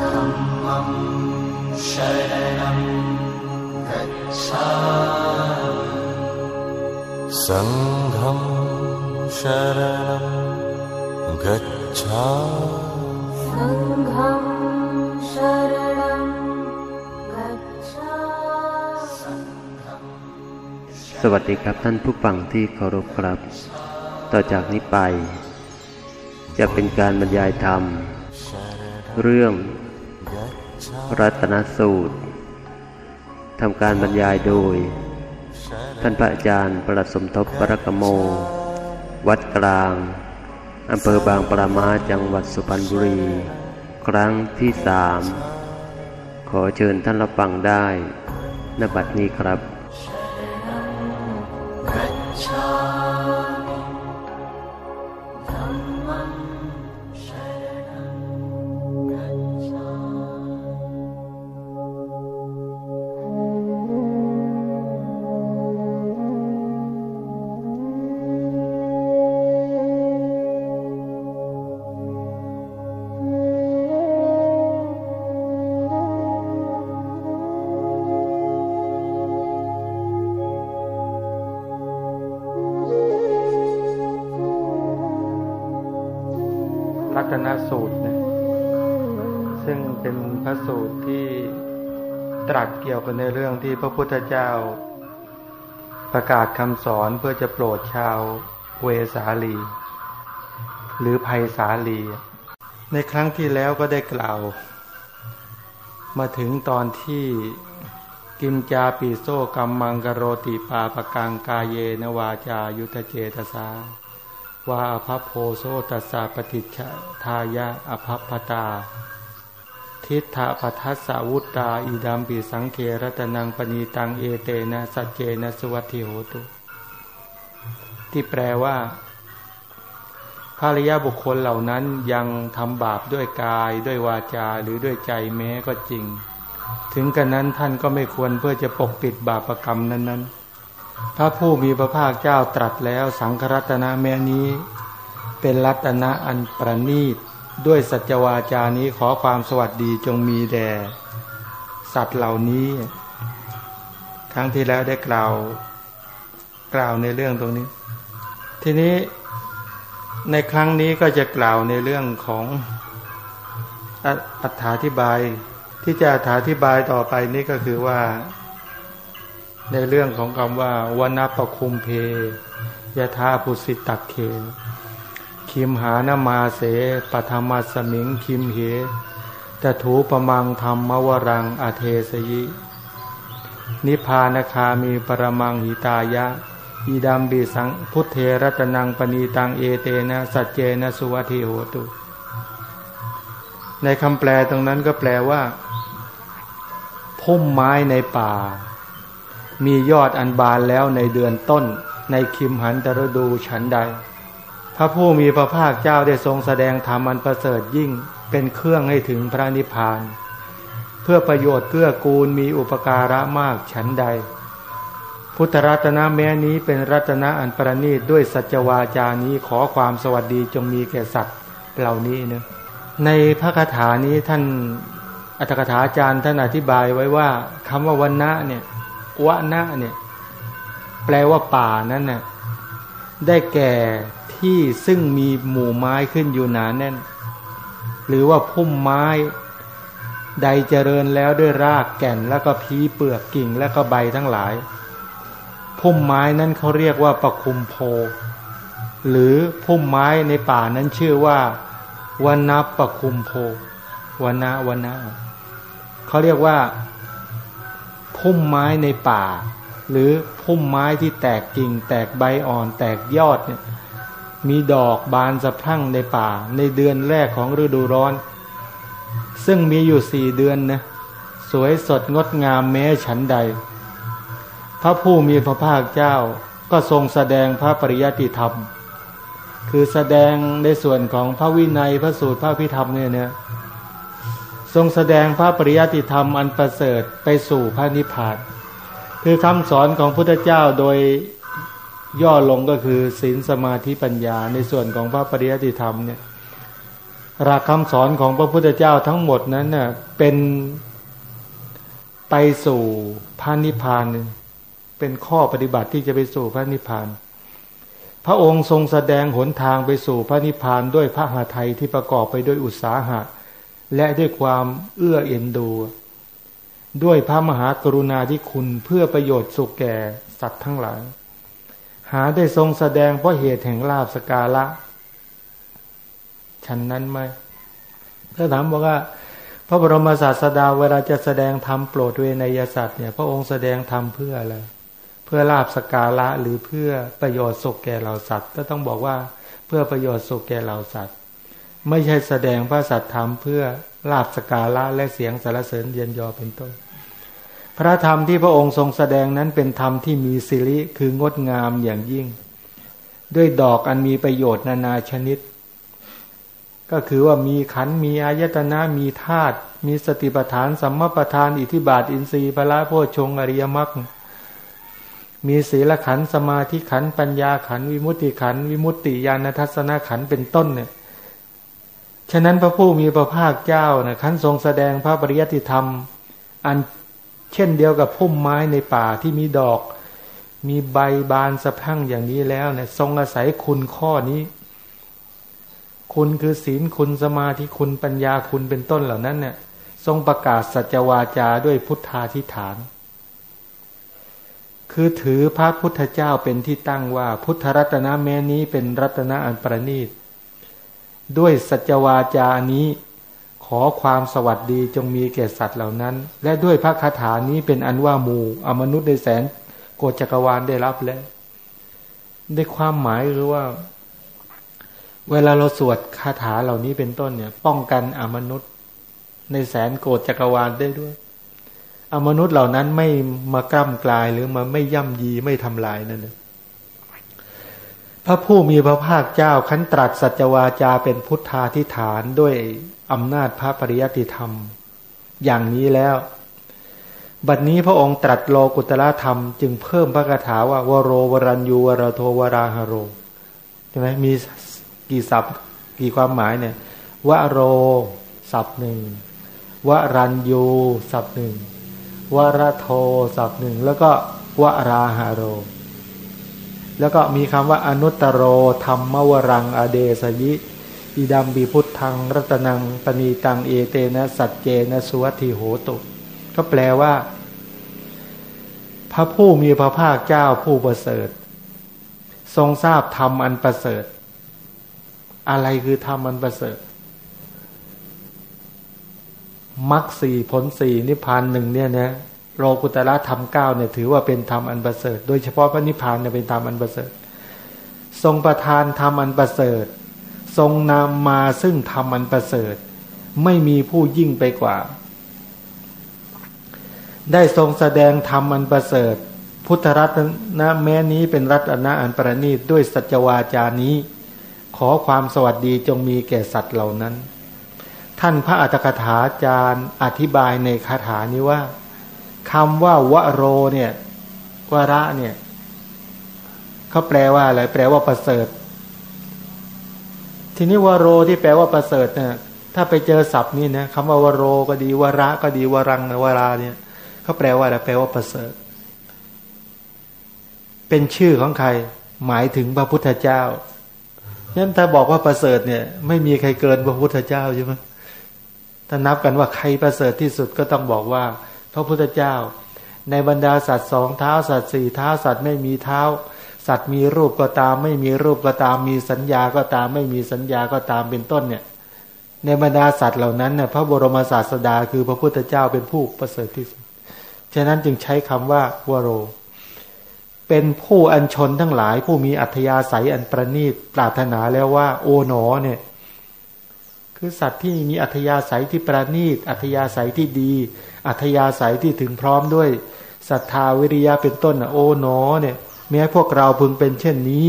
धम्मं शरणं गच्छा सङ्घं शरणं गच्छा सङ्घं शरणं गच्छा สวัสดีครับท่านผู้ฟังที่เคารพครับ ต่อจากนี้ไป จะเป็นการบรรยายธรรม เรื่อง รัตนสูตรทำการบรรยายโดย ท่านพระอาจารย์ประหลัดสมทบปรกโม วัดกลางอำเภอบางปรามาจังหวัดสุพรรณบุรี ครั้งที่สามขอเชิญท่านรับฟังได้ณบัดนี้ครับ กี่ยวกันในเรื่องที่พระพุทธเจ้า ประกาศคำสอนเพื่อจะโปรดชาวเวสาลี หรือภัยสาลี ในครั้งที่แล้วก็ได้กล่าว มาถึงตอนที่กิมจาปีโซกัมมังกโรติปาปกังกาเยนวาจายุทธเจตสาว่าอภพโพโซตัสสะปฏิชทายะอภพพตา ทิฏฐปัทัสสาวุตตาอิดัมปิสังเครตนังปณีตังเอเตนะสัจเจนะสวัตถิโหตุ ที่แปลว่าภาริยาบุคคลเหล่านั้นยังทำบาปด้วยกายด้วยวาจาหรือด้วยใจแม้ก็จริง ถึงกันนั้นท่านก็ไม่ควรเพื่อจะปกปิดบาปกรรมนั้น ๆ พระผู้มีพระภาคเจ้าตรัสแล้วสังครัตนะแม้นี้ เป็นรัตนะอันประณีต ด้วยสัจวาจานี้ขอความสวัสดีจงมีแด่สัตว์เหล่านี้ ครั้งที่แล้วได้กล่าวกล่าวในเรื่องตรงนี้ ทีนี้ในครั้งนี้ก็จะกล่าวในเรื่องของอัอัถาธิบาย ที่จะอธิบายต่อไปนี้ก็คือว่า ในเรื่องของคำว่าวนาปคุมเพยธาปุสิตักเค คิมหานมาเสปธรรมสมิงคิมเหตถูปมังธรรมวรังอเทสยิ นิพพานคามีปรมังหิตายะ อีดัมบีสังพุทเทรัตนังปณีตังเอเตนะสัจเจนะสุวัติโหตุ ในคำแปลตรงนั้นก็แปลว่า พุ่มไม้ในป่า มียอดอันบานแล้วในเดือนต้น ในคิมหันตรดูฉันใด พระผู้มีพระภาคเจ้าได้ทรงแสดงธรรมอันประเสริฐยิ่งเป็นเครื่องให้ถึงพระนิพพาน เพื่อประโยชน์เกื้อกูลมีอุปการะมากฉันใด พุทธรัตนะแม้นี้เป็นรัตนะอันประณีตด้วยสัจวาจานี้ขอความสวัสดีจงมีแก่สัตว์เหล่านี้เนะในพระคาถานี้ท่านอัตถกถาจารย์ท่านอธิบายไว้ว่าคำว่าวันนะเนี่ยวะนะเนี่ยแปลว่าป่านั้นน่ะได้แก่ ที่ซึ่งมีหมู่ไม้ขึ้นอยู่หนาแน่น หรือว่าพุ่มไม้ ใดเจริญแล้วด้วยรากแก่นแล้วก็พีเปลือกกิ่งแล้วก็ใบทั้งหลาย พุ่มไม้นั้นเขาเรียกว่าปะคุมโพ หรือพุ่มไม้ในป่านั้นชื่อว่าวันนับปะคุมโพวันนะวันนะเขาเรียกว่า พุ่มไม้ในป่า หรือพุ่มไม้ที่แตกกิ่ง แตกใบอ่อน แตกยอดเนี่ย มีดอกบานสะพรั่งในป่า ในเดือนแรกของฤดูร้อน ซึ่งมีอยู่สี่เดือนนะสวยสดงดงามแม้ฉันใด พระผู้มีพระภาคเจ้าก็ทรงแสดงพระปริยัติธรรม คือแสดงในส่วนของพระวินัยพระสูตรพระพิธรรมเนี่ยนี่ยทรงแสดงพระปริยัติธรรมอันประเสริฐไปสู่พระนิพพาน คือคำสอนของพุทธเจ้าโดย ย่อลงก็คือศีลสมาธิปัญญาในส่วนของพระปริยติธรรมเนี่ยหลักคำสอนของพระพุทธเจ้าทั้งหมดนั้นเน่ะเป็นไปสู่พระนิพพานเป็นข้อปฏิบัติที่จะไปสู่พระนิพพาน พระองค์ทรงแสดงหนทางไปสู่พระนิพพานด้วยพระหาไทยที่ประกอบไปด้วยอุตสาหะ และด้วยความเอื้อเอ็นดู ด้วยพระมหากรุณาธิคุณเพื่อประโยชน์สุขแก่สัตว์ทั้งหลาย หาได้ทรงแสดงเพราะเหตุแห่งลาบสกาละฉันนั้นไหมถ้าถามบอกว่า พระบรมศาสดาเวลาจะแสดงธรรมโปรดเวนยสัตว์เนี่ยพระองค์แสดงธรรมเพื่ออะไรเพื่อลาบสกาละหรือเพื่อประโยชน์สุขแก่เหล่าสัตว์ ก็ต้องบอกว่าเพื่อประโยชน์สุขแก่เหล่าสัตว์ ไม่ใช่แสดงพระสัตธรรมเพื่อลาบสกาละและเสียงสารเสริญเย็นยอเป็นต้น พระธรรมที่พระองค์ทรงแสดงนั้นเป็นธรรมที่มีสิริคืองดงามอย่างยิ่ง ด้วยดอกอันมีประโยชน์นานาชนิด ก็คือว่ามีขันมีอายตนะมีธาตุมีสติปัฏฐานสัมมาปัฏฐานอิทิบาทอินทรีย์พละโพชงอริยมรรคมีศีลขันสมาธิขันปัญญาขันวิมุตติขันวิมุตติญาณทัศนขันเป็นต้นเนี่ยฉะนั้นพระผู้มีพระภาคเจ้านะขันทรงแสดงพระปริยติธรรม อัน เช่นเดียวกับพุ่มไม้ในป่าที่มีดอก มีใบบานสะพังอย่างนี้แล้วเนี่ยทรงอาศัยคุณข้อนี้ คุณคือศีลคุณสมาธิคุณปัญญาคุณเป็นต้นเหล่านั้นเนี่ยทรงประกาศสัจวาจาด้วยพุทธาธิฐาน คือถือพระพุทธเจ้าเป็นที่ตั้งว่าพุทธรัตนะแม้นี้เป็นรัตนะอันประณีต ด้วยสัจวาจานี้ ขอความสวัสดีจงมีแก่สัตว์เหล่านั้น และด้วยพระคาถานี้เป็นอันว่ามูอมนุษย์ในแสนโกจักรวาลได้รับแล้วได้ความหมายคือว่า เวลาเราสวดคาถาเหล่านี้เป็นต้นเนี่ย ป้องกันอมนุษย์ในแสนโกรธจักรวาลได้ด้วย อมนุษย์เหล่านั้นไม่มากล้ำกลายหรือมาไม่ย่ำยีไม่ทำลายนั่นเองพระผู้มีพระภาคเจ้าขันตรัสสัจวาจาเป็นพุทธาธิฐานด้วย อำนาจพระปริยัติธรรม อย่างนี้แล้ว บัดนี้พระองค์ตรัสโลกุตละธรรม จึงเพิ่มพระคาถาว่าวโรวรัญยูวรโทวราหโรใช่ไหมมีกี่ศัพท์กี่ความหมายเนี่ยวโรศัพท์หนึ่งวรัญยูศัพท์หนึ่งวรโทศัพท์หนึ่งแล้วก็วราหาโร แล้วก็มีคำว่าอนุตตโรธรรมวรังอเดสยิ อิดัมบีพุทธังรัตนังปณีตังเอเตนะสัจเจนะสุวัติโหตุ ก็แปลว่า พระผู้มีพระภาคเจ้าผู้ประเสริฐ ทรงทราบธรรมอันประเสริฐ อะไรคือธรรมมันประเสริฐมรรคสี่ผลสี่นิพพานหนึ่งเนี่ยนะโลกุตละธรรมเก้าเนี่ยถือว่าเป็นธรรมอันประเสริฐ โดยเฉพาะพระนิพพานเนี่ยเป็นธรรมอันประเสริฐ ทรงประทานธรรมอันประเสริฐ ทรงนำมาซึ่งธรรมอันประเสริฐ ไม่มีผู้ยิ่งไปกว่า ได้ทรงแสดงธรรมอันประเสริฐ พุทธรัตนะแม้นี้เป็นรัตนะอันประณีตด้วยสัจวาจานี้ ขอความสวัสดีจงมีแก่สัตว์เหล่านั้น ท่านพระอัตถกถาจารย์อธิบายในคาถานี้ว่าคำว่าวโรเนี่ยวระเนี่ยเขาแปลว่าอะไรแปลว่าประเสริฐ ทีนี้วโรที่แปลว่าประเสริฐเนี่ยถ้าไปเจอศัพท์นี่นะคำว่าวโรก็ดีวระก็ดีวรังวราเนี่ยเขาแปลว่าอะไรแปลว่าประเสริฐ เป็นชื่อของใคร หมายถึงพระพุทธเจ้านั้นถ้าบอกว่าประเสริฐเนี่ย ไม่มีใครเกินพระพุทธเจ้าใช่ไหมถ้านับกันว่าใครประเสริฐที่สุดก็ต้องบอกว่า พระพุทธเจ้า ในบรรดาสัตว์สองเท้าสัตว์สี่เท้าสัตว์ไม่มีเท้า สัตว์มีรูปก็ตาม ไม่มีรูปก็ตาม มีสัญญาก็ตาม ไม่มีสัญญาก็ตามเป็นต้นเนี่ย ในบรรดาสัตว์เหล่านั้นเนี่ยพระบรมศาสดาคือพระพุทธเจ้าเป็นผู้ประเสริฐที่สุด ฉะนั้นจึงใช้คำว่าวโร เป็นผู้อัญชนทั้งหลาย ผู้มีอัธยาศัยอันประณีตปรารถนาแล้วว่า โอหนอเนี่ยคือสัตว์ที่มีอัธยาศัยที่ประณีต อัธยาศัยที่ดี อัธยาศัยที่ถึงพร้อมด้วยศรัทธาวิริยะเป็นต้นนะโอ้หนอเนี่ย แม้พวกเราพึงเป็นเช่นนี้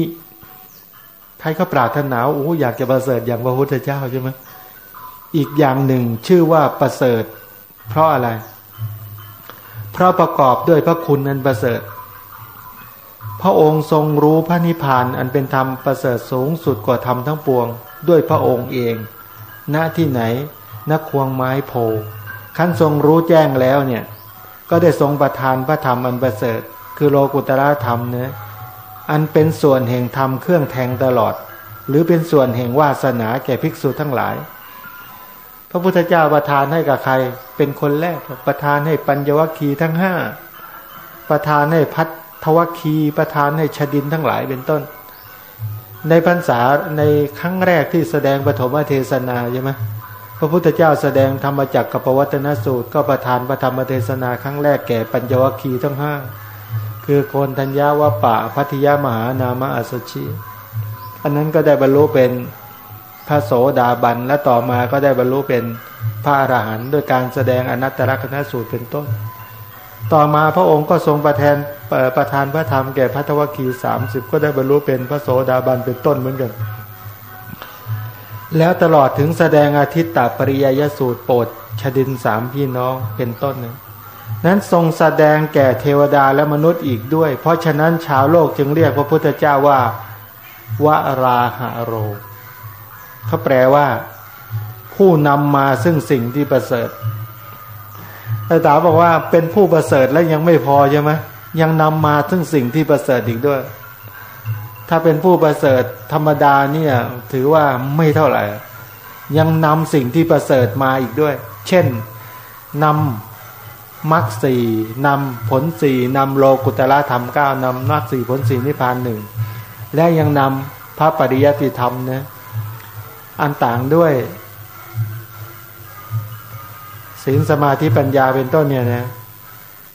ใครก็ปรารถนาโอ้อยากจะประเสริฐอย่างพระพุทธเจ้าใช่ไหมอีกอย่างหนึ่งชื่อว่าประเสริฐ เพราะอะไร เพราะประกอบด้วยพระคุณนันประเสริฐ พระองค์ทรงรู้พระนิพพานอันเป็นธรรมประเสริฐสูงสุดกว่าธรรมทั้งปวง ด้วยพระองค์เอง ณที่ไหนนักควงไม้โพขั้นทรงรู้แจ้งแล้วเนี่ย ก็ได้ทรงประทานพระธรรมอันประเสริฐ คือโลกุตระธรรมเนะอันเป็นส่วนแห่งธรรมเครื่องแทงตลอด หรือเป็นส่วนแห่งวาสนาแก่ภิกษุทั้งหลาย พระพุทธเจ้าประทานให้กับใคร เป็นคนแรกประทานให้ปัญญวัคคีทั้งห้าประทานให้พัทวัคคีประทานให้ชดินทั้งหลายเป็นต้น ในพรรษาในครั้งแรกที่แสดงปฐมเทศนาใช่ไหมพระพุทธเจ้าแสดงธรรมจักรกับปวัตนสูตร ก็ประทานพระธรรมเทศนาครั้งแรกแก่ปัญญวัคีทั้งห้า คือโคนธัญญาวปะพัทยามหานามะอสชิ อันนั้นก็ได้บรรลุเป็นพระโสดาบัน และต่อมาก็ได้บรรลุเป็นพระอรหันต์ด้วยการแสดงอนัตตลกนสูตรเป็นต้น ต่อมาพระองค์ก็ทรงประทานประทานพระธรรมแก่พระทวคีสามสิบก็ได้บรรลุเป็นพระโสดาบันเป็นต้นเหมือนกัน แล้วตลอดถึงแสดงอาทิตตปริยยสูตรโปรดชดินสามพี่น้องเป็นต้นนั้น นั้นทรงแสดงแก่เทวดาและมนุษย์อีกด้วย เพราะฉะนั้นชาวโลกจึงเรียกพระพุทธเจ้าว่าวราหาโรเขาแปลว่า ผู้นำมาซึ่งสิ่งที่ประเสริฐแต่ตาบอกว่าเป็นผู้ประเสริฐแล้วยังไม่พอใช่ไหมยังนำมาซึ่งสิ่งที่ประเสริฐอีกด้วย ถ้าเป็นผู้ประเสริฐธรรมดาเนี่ย ถือว่าไม่เท่าไหร่ ยังนำสิ่งที่ประเสริฐมาอีกด้วย เช่นนำ มรรคสี่นำผลสี่นำโลกุตละธรรมเก้านำมรรคสี่ผลสี่นิพพานหนึ่งและยังนำพระปริยัติธรรมนะอันต่างด้วยศีลสมาธิปัญญาเป็นต้นเนี่ยนะ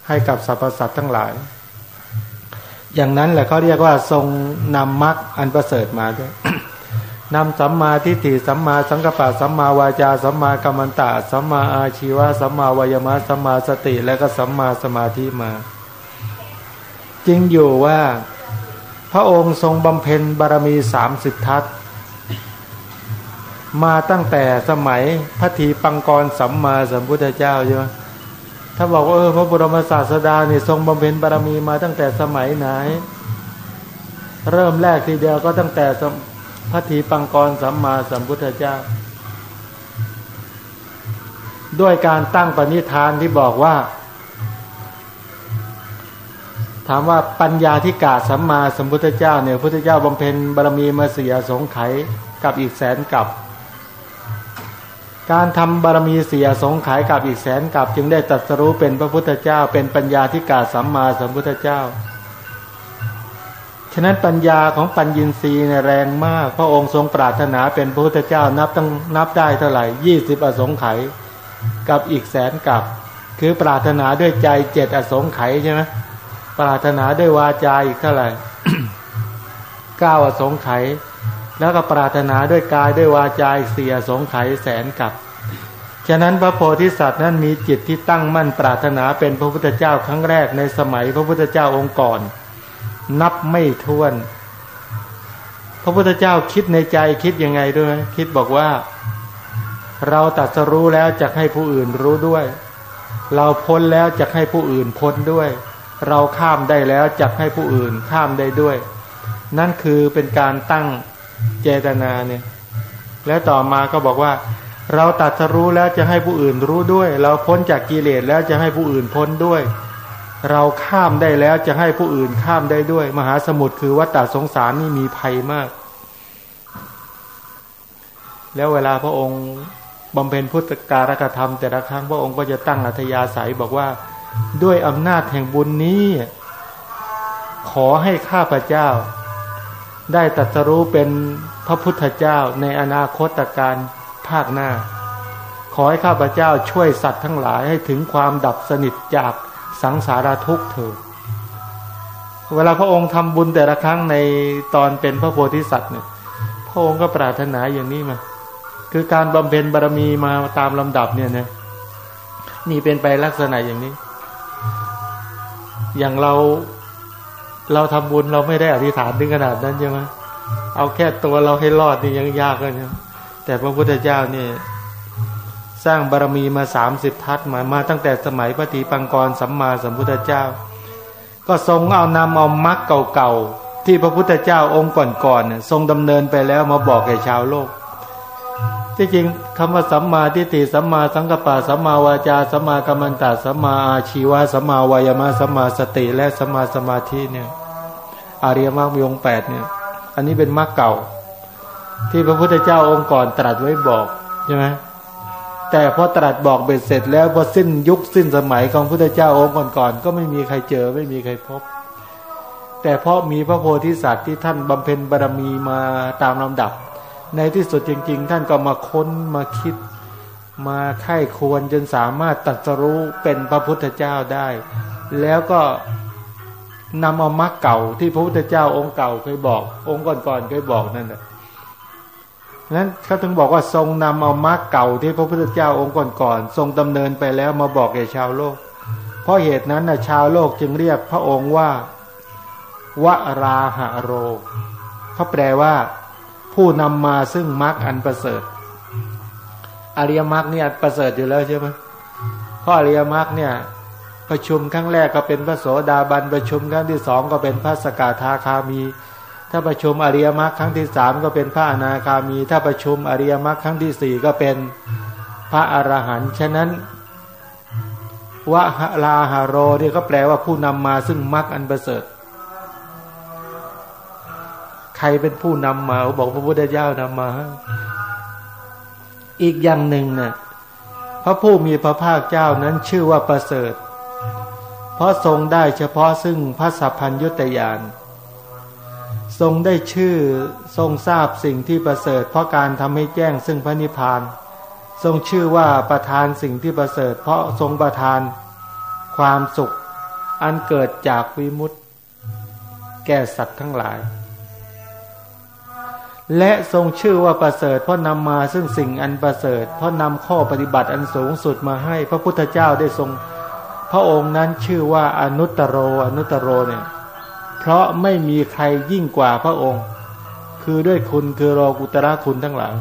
ให้กับสรรพสัตว์ทั้งหลาย อย่างนั้นแหละเขาเรียกว่าทรงนำมรรคอันประเสริฐมาด้วย นำสัมมาทิฏฐิสัมมาสังกัปปะสัมมาวาจาสัมมากัมมันตะสัมมาอาชีวะสัมมาวายมะสัมมาสติ และก็สัมมาสมาธิมา จริงอยู่ว่า พระองค์ทรงบำเพ็ญบารมีสามสิบทัศมาตั้งแต่สมัยพระทีปังกรสัมมาสัมพุทธเจ้าใช่ไหมถ้าบอกว่าเออพระบรมศาสดาเนี่ยทรงบำเพ็ญบารมีมาตั้งแต่สมัยไหน เริ่มแรกทีเดียวก็ตั้งแต่ พระทีปังกรสัมมาสัมพุทธเจ้า ด้วยการตั้งปณิธานที่บอกว่า ถามว่าปัญญาที่กาสัมมาสัมพุทธเจ้าเนี่ยพุทธเจ้าบำเพ็ญบารมีมาเสียสงไขกับอีกแสนกับ การทำบารมีเสียสงไขกับอีกแสนกับ จึงได้ตัดสรู้เป็นพระพุทธเจ้า เป็นปัญญาธิกาสัมมาสัมพุทธเจ้า ฉะนั้นปัญญาของปัญญินทรีย์เนี่ยแรงมาก พระองค์ทรงปรารถนาเป็นพระพุทธเจ้านับต้องนับได้เท่าไหร่ยี่สิบอสงไขยกับอีกแสนกับ คือปรารถนาด้วยใจเจ็ดอสงไขยใช่ไหมปรารถนาด้วยวาจาอีกเท่าไหร่เก้าอสงไขยแล้วก็ปรารถนาด้วยกายด้วยวาจาเสียสงไขแสนกับฉะนั้นพระโพธิสัตว์นั้นมีจิตที่ตั้งมั่นปรารถนาเป็นพระพุทธเจ้าครั้งแรกในสมัยพระพุทธเจ้าองค์ก่อน นับไม่ถ้วน พระพุทธเจ้าคิดในใจคิดยังไงด้วย คิดบอกว่า เราตัดสรู้แล้วจะให้ผู้อื่นรู้ด้วย เราพ้นแล้วจะให้ผู้อื่นพ้นด้วย เราข้ามได้แล้วจะให้ผู้อื่นข้ามได้ด้วย นั่นคือเป็นการตั้งเจตนาเนี่ย แล้วต่อมาก็บอกว่า เราตัดสรู้แล้วจะให้ผู้อื่นรู้ด้วย เราพ้นจากกิเลสแล้วจะให้ผู้อื่นพ้นด้วย เราข้ามได้แล้วจะให้ผู้อื่นข้ามได้ด้วย มหาสมุทรคือวัฏสงสารนี่มีภัยมาก แล้วเวลาพระองค์บำเพ็ญพุทธการกธรรม แต่ละครั้งพระองค์ก็จะตั้งอัธยาศัยบอกว่าด้วยอำนาจแห่งบุญนี้ ขอให้ข้าพเจ้า ได้ตัดสรู้เป็นพระพุทธเจ้าในอนาคตการภาคหน้า ขอให้ข้าพเจ้าช่วยสัตว์ทั้งหลายให้ถึงความดับสนิทจาก สังสารทุกข์เถิดเวลาพระองค์ทำบุญแต่ละครั้งในตอนเป็นพระโพธิสัตว์เนี่ยพระองค์ก็ปรารถนาอย่างนี้มา คือการบำเพ็ญบารมีมาตามลำดับเนี่ยนะนี่เป็นไปลักษณะอย่างนี้ อย่างเราเราทำบุญเราไม่ได้อธิษฐานถึงขนาดนั้นใช่ไหมเอาแค่ตัวเราให้รอดนี่ยังยากเลยนะแต่พระพุทธเจ้าเนี่ย สร้างบารมีมาสามสิบทัศมามาตั้งแต่สมัยพระทีปังกรสัมมาสัมพุทธเจ้า ก็ทรงเอานำเอามรรคเก่าๆ ที่พระพุทธเจ้าองค์ก่อนๆทรงดำเนินไปแล้วมาบอกแก่ชาวโลก ที่จริงคำว่าสัมมาทิฏฐิสัมมาสังกัปปะสัมมาวาจาสัมมากัมมันตะสัมมาอาชีวะสัมมาวายามะสัมมาสติและสัมมาสมาธิเนี่ยอาริยมรรคมีองแปดเนี่ย อันนี้เป็นมรรคเก่า ที่พระพุทธเจ้าองค์ก่อนตรัสไว้บอกใช่ไหม แต่พอตรัสบอกเบ็ดเสร็จแล้วพอสิ้นยุคสิ้นสมัยของพุทธเจ้าองค์ก่อนๆก็ไม่มีใครเจอไม่มีใครพบ แต่เพราะมีพระโพธิสัตว์ที่ท่านบำเพ็ญบารมีมาตามลำดับ ในที่สุดจริง ๆ ท่านก็มาค้นมาคิด มาไข้ควรจนสามารถตัสรู้เป็นพระพุทธเจ้าได้ แล้วก็นำเอามรรคเก่าที่พระพุทธเจ้าองค์เก่าเคยบอก องค์ก่อนๆเคยบอกนั่นแหละ นั้นเขาถึงบอกว่าทรงนำเอามรรคเก่าที่พระพุทธเจ้าองค์ก่อนๆทรงดำเนินไปแล้วมาบอกแก่ชาวโลก เพราะเหตุนั้นนะชาวโลกจึงเรียกพระองค์ว่าวราหะโรเขาแปลว่า ผู้นำมาซึ่งมรรคอันประเสริฐ อริยมรรคเนี่ยประเสริฐอยู่แล้วใช่ไหมเพราะอริยมรรคเนี่ยประชุมครั้งแรกก็เป็นพระโสดาบันประชุมครั้งที่สองก็เป็นพระสกทาคามี ถ้าประชุมอริยมรรคครั้งที่สามก็เป็นพระอนาคามี ถ้าประชุมอริยมรรคครั้งที่สี่ก็เป็นพระอรหันต์ฉะนั้นวะลาหาโรเนี่ยก็แปลว่าผู้นำมาซึ่งมรรคอันประเสริฐใครเป็นผู้นำมาบอกพระพุทธเจ้านำมา อีกอย่างหนึ่งเนะ่ยพระผู้มีพระภาคเจ้านั้นชื่อว่าประเสริฐ เพราะทรงได้เฉพาะซึ่งพระสัพพัญยุตยาน ทรงได้ชื่อทรงทราบสิ่งที่ประเสริฐ เพราะการทำให้แจ้งซึ่งพระนิพพาน ทรงชื่อว่าประธานสิ่งที่ประเสริฐ เพราะทรงประทานความสุข อันเกิดจากวิมุตติ แก่สัตว์ทั้งหลาย และทรงชื่อว่าประเสริฐ เพราะนำมาซึ่งสิ่งอันประเสริฐ เพราะนำข้อปฏิบัติอันสูงสุดมาให้พระพุทธเจ้าได้ทรง พระองค์นั้นชื่อว่าอนุตตรโรอนุตตรโรเนี่ย เพราะไม่มีใครยิ่งกว่าพระองค์ คือด้วยคุณคือโรกุตระคุณทั้งหลาย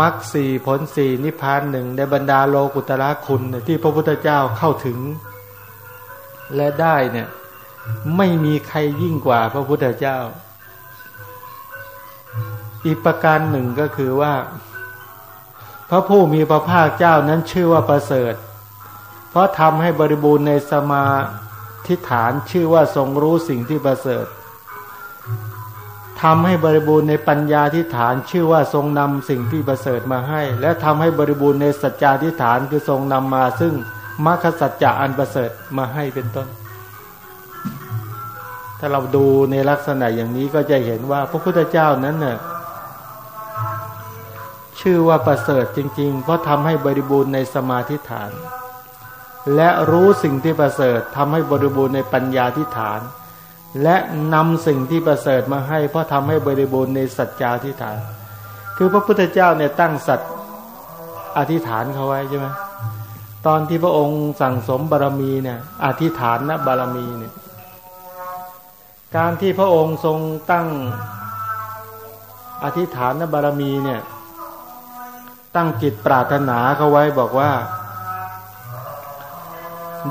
มรรคสี่ผลสี่นิพพานหนึ่งในบรรดาโลกุตระคุณที่พระพุทธเจ้าเข้าถึง และได้เนี่ยไม่มีใครยิ่งกว่าพระพุทธเจ้า อีกประการหนึ่งก็คือว่า พระผู้มีพระภาคเจ้านั้นชื่อว่าประเสริฐ เพราะทำให้บริบูรณ์ในสมา ธิฐานชื่อว่าทรงรู้สิ่งที่ประเสริฐทำให้บริบูรณ์ในปัญญาทิฐานชื่อว่าทรงนำสิ่งที่ประเสริฐมาให้ และทำให้บริบูรณ์ในสัจจาทิฐานคือทรงนำมาซึ่งมรรคสัจจะอันประเสริฐมาให้เป็นต้น ถ้าเราดูในลักษณะอย่างนี้ก็จะเห็นว่าพระพุทธเจ้านั้นเน่ะชื่อว่าประเสริฐจริง ๆ เพราะทำให้บริบูรณ์ในสมาธิฐาน และรู้สิ่งที่ประเสริฐทำให้บริบูรณ์ในปัญญาทิฐาน และนำสิ่งที่ประเสริฐมาให้ เพราะทำให้บริบูรณ์ในสัจจาทิฐาน คือพระพุทธเจ้าเนี่ยตั้งสัตอธิษฐานเขาไว้ใช่ไหมตอนที่พระองค์สั่งสมบารมีเนี่ยอธิษฐานนะบารมีเนี่ยการที่พระองค์ทรงตั้งอธิษฐานบารมีเนี่ย ตั้งจิตปรารถนาเขาไว้บอกว่า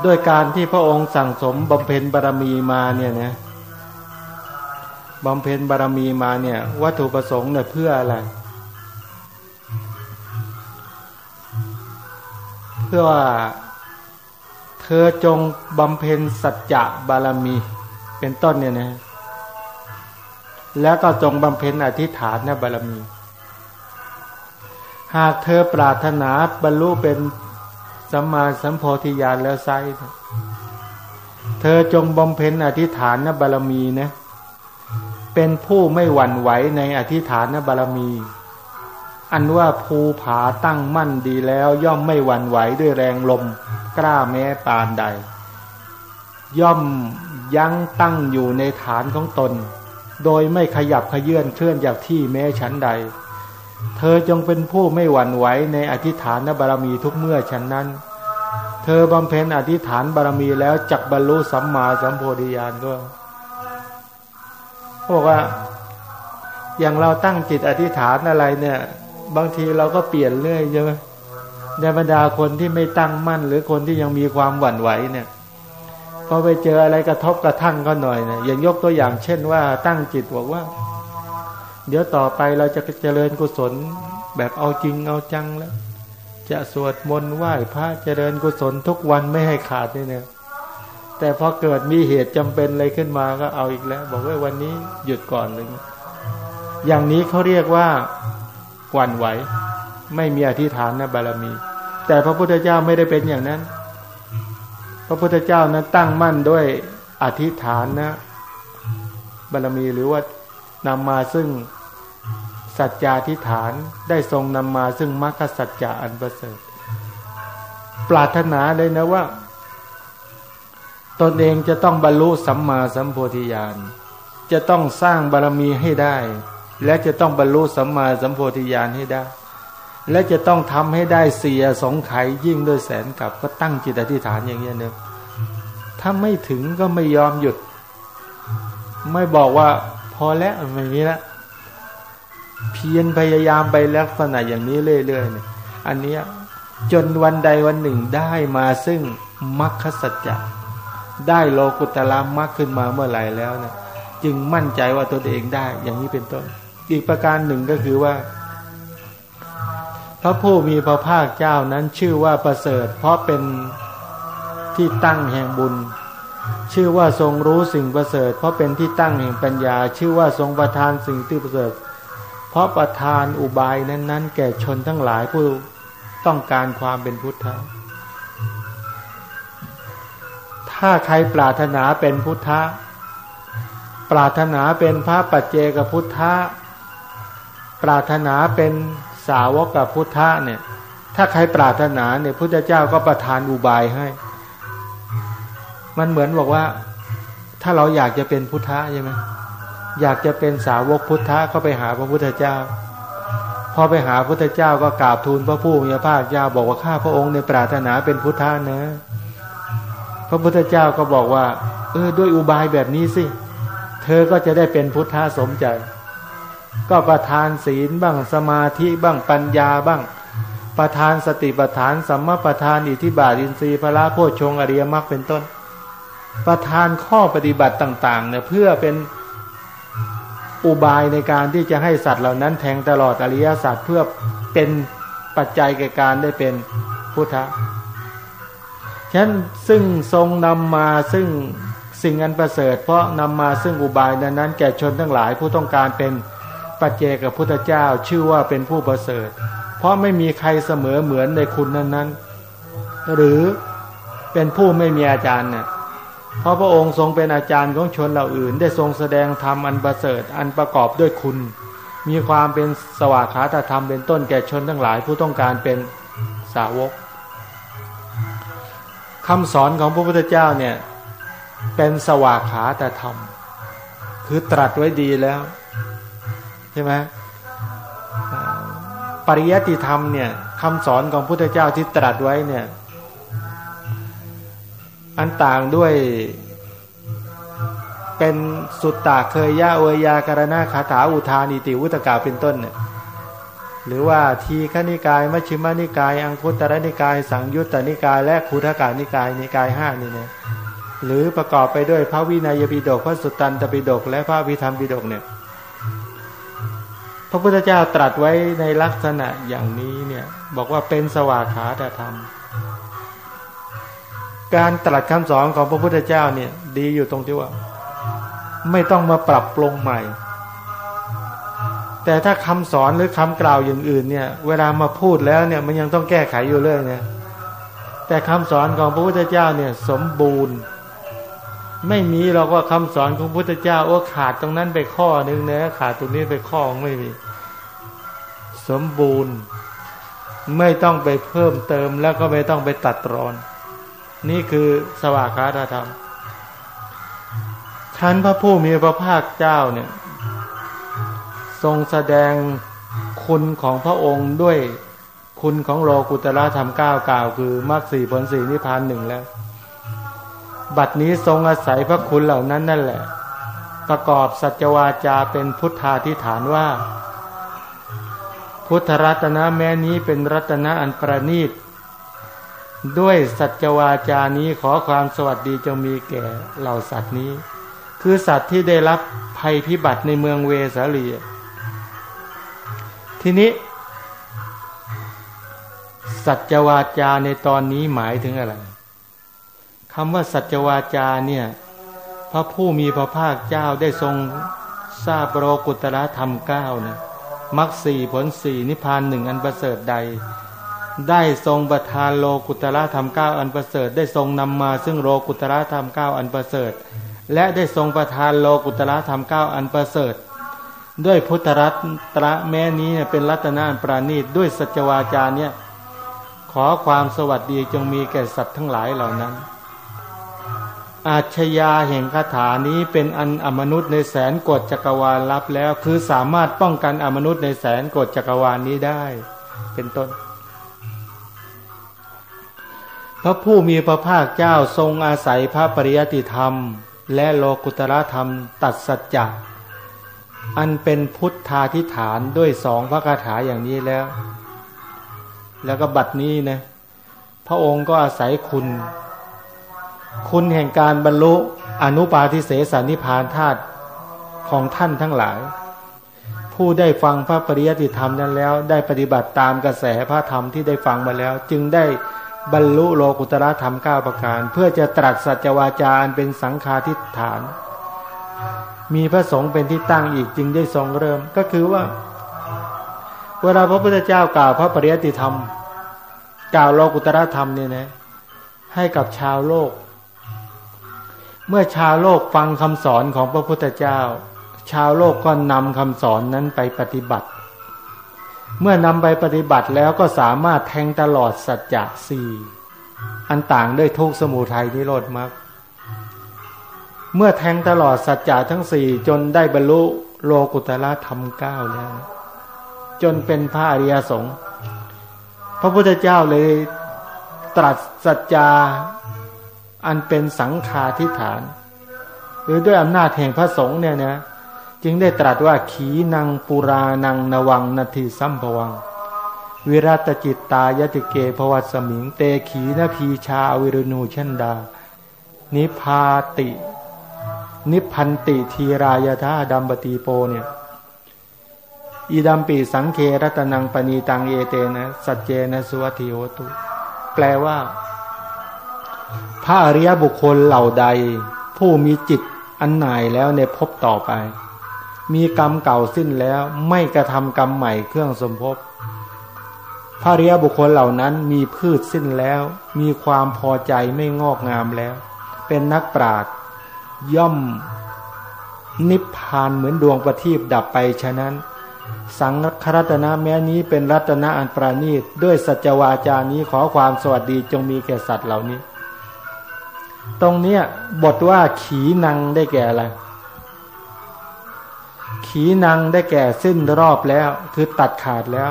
ด้วยการที่พระองค์สั่งสมบำเพ็ญบารมีมาเนี่ยนะบำเพ็ญบารมีมาเนี่ย วัตถุประสงค์เนี่ยเพื่ออะไร เพื่อว่าเธอจงบำเพ็ญสัจจะบารมี เป็นต้นเนี่ยนะ แล้วก็จงบำเพ็ญอธิษฐานนะบารมี หากเธอปรารถนาบรรลุเป็น สัมมาสัมโพธิญาณแล้วไซเธอจงบำเพ็ญอธิษฐานนะบารมีนะ เป็นผู้ไม่หวั่นไหวในอธิษฐานนะบารมี อันว่าภูผาตั้งมั่นดีแล้วย่อมไม่หวั่นไหวด้วยแรงลม กล้าแม้ปานใด ย่อมยั้งตั้งอยู่ในฐานของตน โดยไม่ขยับขยื่นเคลื่อนจากที่แม้ชั้นใด เธอจงเป็นผู้ไม่หวั่นไหวในอธิษฐานบารมีทุกเมื่อฉันนั้น เธอบำเพ็ญอธิษฐานบารมีแล้วจักบรรลุสัมมาสัมโพธิญาณก็บอกว่า อย่างเราตั้งจิตอธิษฐานอะไรเนี่ย บางทีเราก็เปลี่ยนเรื่อยใช่ไหมในบรรดาคนที่ไม่ตั้งมั่น หรือคนที่ยังมีความหวั่นไหวเนี่ยพอไปเจออะไรกระทบกระทั่งก็หน่อยเนี่ยอย่างยกตัวอย่างเช่นว่าตั้งจิตบอกว่า เดี๋ยวต่อไปเราจะเจริญกุศลแบบเอาจริงเอาจังแล้ว จะสวดมนต์ไหว้พระเจริญกุศลทุกวันไม่ให้ขาดเนี่ยแต่พอเกิดมีเหตุจำเป็นอะไรขึ้นมาก็เอาอีกแล้ว บอกว่าวันนี้หยุดก่อนเลยอย่างนี้เขาเรียกว่าหวั่นไหว ไม่มีอธิษฐานนะบารมี แต่พระพุทธเจ้าไม่ได้เป็นอย่างนั้น พระพุทธเจ้านั้นตั้งมั่นด้วยอธิษฐานนะ บารมีหรือว่านำมาซึ่ง สัจจาธิฐานได้ทรงนำมาซึ่งมรรคสัจจะอันประเสริฐ ปรารถนาเลยนะว่า ตนเองจะต้องบรรลุสัมมาสัมโพธิญาณจะต้องสร้างบารมีให้ได้ และจะต้องบรรลุสัมมาสัมโพธิญาณให้ได้ และจะต้องทำให้ได้เสียสงไขยิ่งด้วยแสนกับก็ตั้งจิตอธิษฐานอย่างเงี้ยเนอะถ้าไม่ถึงก็ไม่ยอมหยุด ไม่บอกว่าพอแล้วไม่มีแล้ว เพียรพยายามไปลักษณะอย่างนี้เรื่อยๆเนี่ยอันนี้จนวันใดวันหนึ่งได้มาซึ่งมรรคสัจจะได้โลกุตละมรรคขึ้นมาเมื่อไหร่แล้วเนี่ยจึงมั่นใจว่าตนเองได้อย่างนี้เป็นต้น อีกประการหนึ่งก็คือว่า พระผู้มีพระภาคเจ้านั้นชื่อว่าประเสริฐ เพราะเป็นที่ตั้งแห่งบุญ ชื่อว่าทรงรู้สิ่งประเสริฐ เพราะเป็นที่ตั้งแห่งปัญญา ชื่อว่าทรงประทานสิ่งที่ประเสริฐเราะประทานอุบายนั้น ๆ แก่ชนทั้งหลายผู้ต้องการความเป็นพุทธะ ถ้าใครปรารถนาเป็นพุทธะ ปรารถนาเป็นพระปัจเจกพุทธะ ปรารถนาเป็นสาวกพุทธะเนี่ย ถ้าใครปรารถนาเนี่ยพุทธเจ้าก็ประทานอุบายให้ มันเหมือนบอกว่า ถ้าเราอยากจะเป็นพุทธะใช่ไหม อยากจะเป็นสาวกพุทธะก็ไปหาพระพุทธเจ้า พอไปหาพระพุทธเจ้าก็กราบทูลพระผู้มีพระภาคเจ้าบอกว่าข้าพระองค์ในปรารถนาเป็นพุทธะนะ พระพุทธเจ้าก็บอกว่า เออด้วยอุบายแบบนี้สิ เธอก็จะได้เป็นพุทธะสมใจ ก็ประทานศีลบ้างสมาธิบ้างปัญญาบ้าง ประทานสติประทานสัมมาประทานอิทธิบาทอินทรีย์พระโพชงอริยมรรคเป็นต้น ประทานข้อปฏิบัติต่างๆเนี่ยเพื่อเป็น อุบายในการที่จะให้สัตว์เหล่านั้นแทงตลอดอริยสัจเพื่อเป็นปัจจัยแก่การได้เป็นพุทธะฉะนั้นซึ่งทรงนำมาซึ่งสิ่งอันประเสริฐ เพราะนำมาซึ่งอุบายนั้นนั้นแก่ชนทั้งหลายผู้ต้องการเป็นปัจเจกับพุทธเจ้าชื่อว่าเป็นผู้ประเสริฐ เพราะไม่มีใครเสมอเหมือนในคุณนั้นนั้นหรือเป็นผู้ไม่มีอาจารย์เนี่ย เพราะพระองค์ทรงเป็นอาจารย์ของชนเหล่าอื่น ได้ทรงแสดงธรรมอันประเสริฐอันประกอบด้วยคุณ มีความเป็นสวากขาตธรรมเป็นต้นแก่ชนทั้งหลายผู้ต้องการเป็นสาวกคำสอนของพระพุทธเจ้าเนี่ยเป็นสวากขาตธรรม คือตรัสไว้ดีแล้วใช่ไหมปริยัติธรรมเนี่ยคำสอนของพระพุทธเจ้าที่ตรัสไว้เนี่ย อันต่างด้วย เป็นสุตตาเคยยะเวยาการณาคาถาอุทานิติวุตกาเป็นต้นเนี่ยหรือว่าทีฆนิกายมัชฌิมานิกาย อังคุตรนิกาย สังยุตตนิกาย และคุถกานิกายนิกายห้านี่เนี่ยหรือประกอบไปด้วยพระวินัยปิฎกพระสุตตันตปิฎกและพระวิธรรมปิฎกเนี่ยพระพุทธเจ้าตรัสไว้ในลักษณะอย่างนี้เนี่ยบอกว่าเป็นสวากขาธรรม การตรัสคำสอนของพระพุทธเจ้าเนี่ย ดีอยู่ตรงที่ว่า ไม่ต้องมาปรับปรุงใหม่ แต่ถ้าคำสอนหรือคำกล่าวอย่างอื่นเนี่ย เวลามาพูดแล้วเนี่ยมันยังต้องแก้ไขอยู่เรื่อยเนี่ยแต่คำสอนของพระพุทธเจ้าเนี่ย สมบูรณ์ ไม่มีเราก็คำสอนของพระพุทธเจ้าว่าขาดตรงนั้นไปข้อนึงนะขาดตรงนี้ไปข้อไม่มี สมบูรณ์ ไม่ต้องไปเพิ่มเติมแล้วก็ไม่ต้องไปตัดรอน นี่คือสวากขาธรรมท่านพระผู้มีพระภาคเจ้าเนี่ย ทรงแสดงคุณของพระองค์ด้วยคุณของโลกุตระธรรมเก้ากล่าว คือมรรคสี่ผลสี่นิพพานหนึ่งแล้ว บัดนี้ทรงอาศัยพระคุณเหล่านั้นนั่นแหละ ประกอบสัจวาจาเป็นพุทธาธิฐานว่า พุทธรัตนะแม้นี้เป็นรัตนะอันประณีต ด้วยสัจวาจานี้ขอความสวัสดีจงมีแก่เหล่าสัตว์นี้ คือสัตว์ที่ได้รับภัยพิบัติในเมืองเวสาลี ทีนี้ สัจวาจาในตอนนี้หมายถึงอะไรคำว่าสัจวาจาเนี่ย พระผู้มีพระภาคเจ้าได้ทรงทราบโรกุตระธรรมเก้านะมรรคสี่ผลสี่นิพพานหนึ่งอันประเสริฐใด ได้ทรงประทานโลกุตระธรรมเก้าอันประเสริฐ ได้ทรงนำมาซึ่งโลกุตระธรรมเก้าอันประเสริฐ และได้ทรงประทานโลกุตระธรรมเก้าอันประเสริฐ ด้วยพุทธรัตระแม้นี้เป็นรัตนานปราณีตด้วยสัจวาจาเนี่ยขอความสวัสดีจงมีแก่สัตว์ทั้งหลายเหล่านั้น อาชญาแห่งคาถานี้เป็นอันอมนุษย์ในแสนกฎจักรวาลรับแล้ว คือสามารถป้องกันอมนุษย์ในแสนกฎจักรวาลนี้ได้ เป็นต้น พระผู้มีพระภาคเจ้าทรงอาศัยพระปริยติธรรม และโลกุตระธรรมตัดสัจจะอันเป็นพุทธาธิฐานด้วยสองพระคาถาอย่างนี้แล้ว แล้วก็บัดนี้นะพระองค์ก็อาศัยคุณ คุณแห่งการบรรลุอนุปาทิเสสนิพานธาตุของท่านทั้งหลาย ผู้ได้ฟังพระปริยติธรรมนั้นแล้ว ได้ปฏิบัติตามกระแสพระธรรมที่ได้ฟังมาแล้ว จึงได้ บรรลุโลกุตระธรรมเก้าประการ เพื่อจะตรัสสัจวาจาอันเป็นสังฆาทิฏฐาน มีพระสงฆ์เป็นที่ตั้งอีกจึงได้ทรงเริ่ม ก็คือว่า เวลาพระพุทธเจ้ากล่าวพระปริยติธรรม กล่าวโลกุตระธรรมเนี่ยนะ ให้กับชาวโลก เมื่อชาวโลกฟังคำสอนของพระพุทธเจ้า ชาวโลกก็นำคำสอนนั้นไปปฏิบัติ เมื่อนำไปปฏิบัติแล้วก็สามารถแทงตลอดสัจจะสี่อันต่างด้วยทุกสมุทัยนิโรธมรรคเมื่อแทงตลอดสัจจะทั้งสี่จนได้บรรลุโลกุตละธรรมเก้าแล้ว จนเป็นพระอริยสงฆ์พระพุทธเจ้าเลยตรัสสัจจาอันเป็นสังขาทิฐาน หรือด้วยอำนาจแห่งพระสงฆ์เนี่ยนะ จึงได้ตรัสว่าขีนังปุรานังนวังนาทีสัมภวัง วิรัตจิตตายติเกภวัสมิง เตขีนพีชาวิรุณูเชันดา นิพาติ นิพันติทีรายธาดัมปตีโปเนี่ยอีดัมปีสังเครัตนังปณีตังเอเตนะสัจเจนะสุวัติโหตุ แปลว่า พระอริยบุคคลเหล่าใด ผู้มีจิตอันหน่ายแล้วในพบต่อไป มีกรรมเก่าสิ้นแล้วไม่กระทำกรรมใหม่เครื่องสมภพพระอริยบุคคลเหล่านั้นมีพืชสิ้นแล้ว มีความพอใจไม่งอกงามแล้ว เป็นนักปราชญย่อมนิพพานเหมือนดวงประทีปดับไปฉะนั้น สังครัตนะแม้นี้เป็นรัตนะอันประณีตด้วยสัจวาจานี้ขอความสวัสดีจงมีแก่สัตว์เหล่านี้ ตรงเนี้ยบทว่าขีนังได้แก่อะไร ขีนังได้แก่สิ้นรอบแล้ว คือตัดขาดแล้ว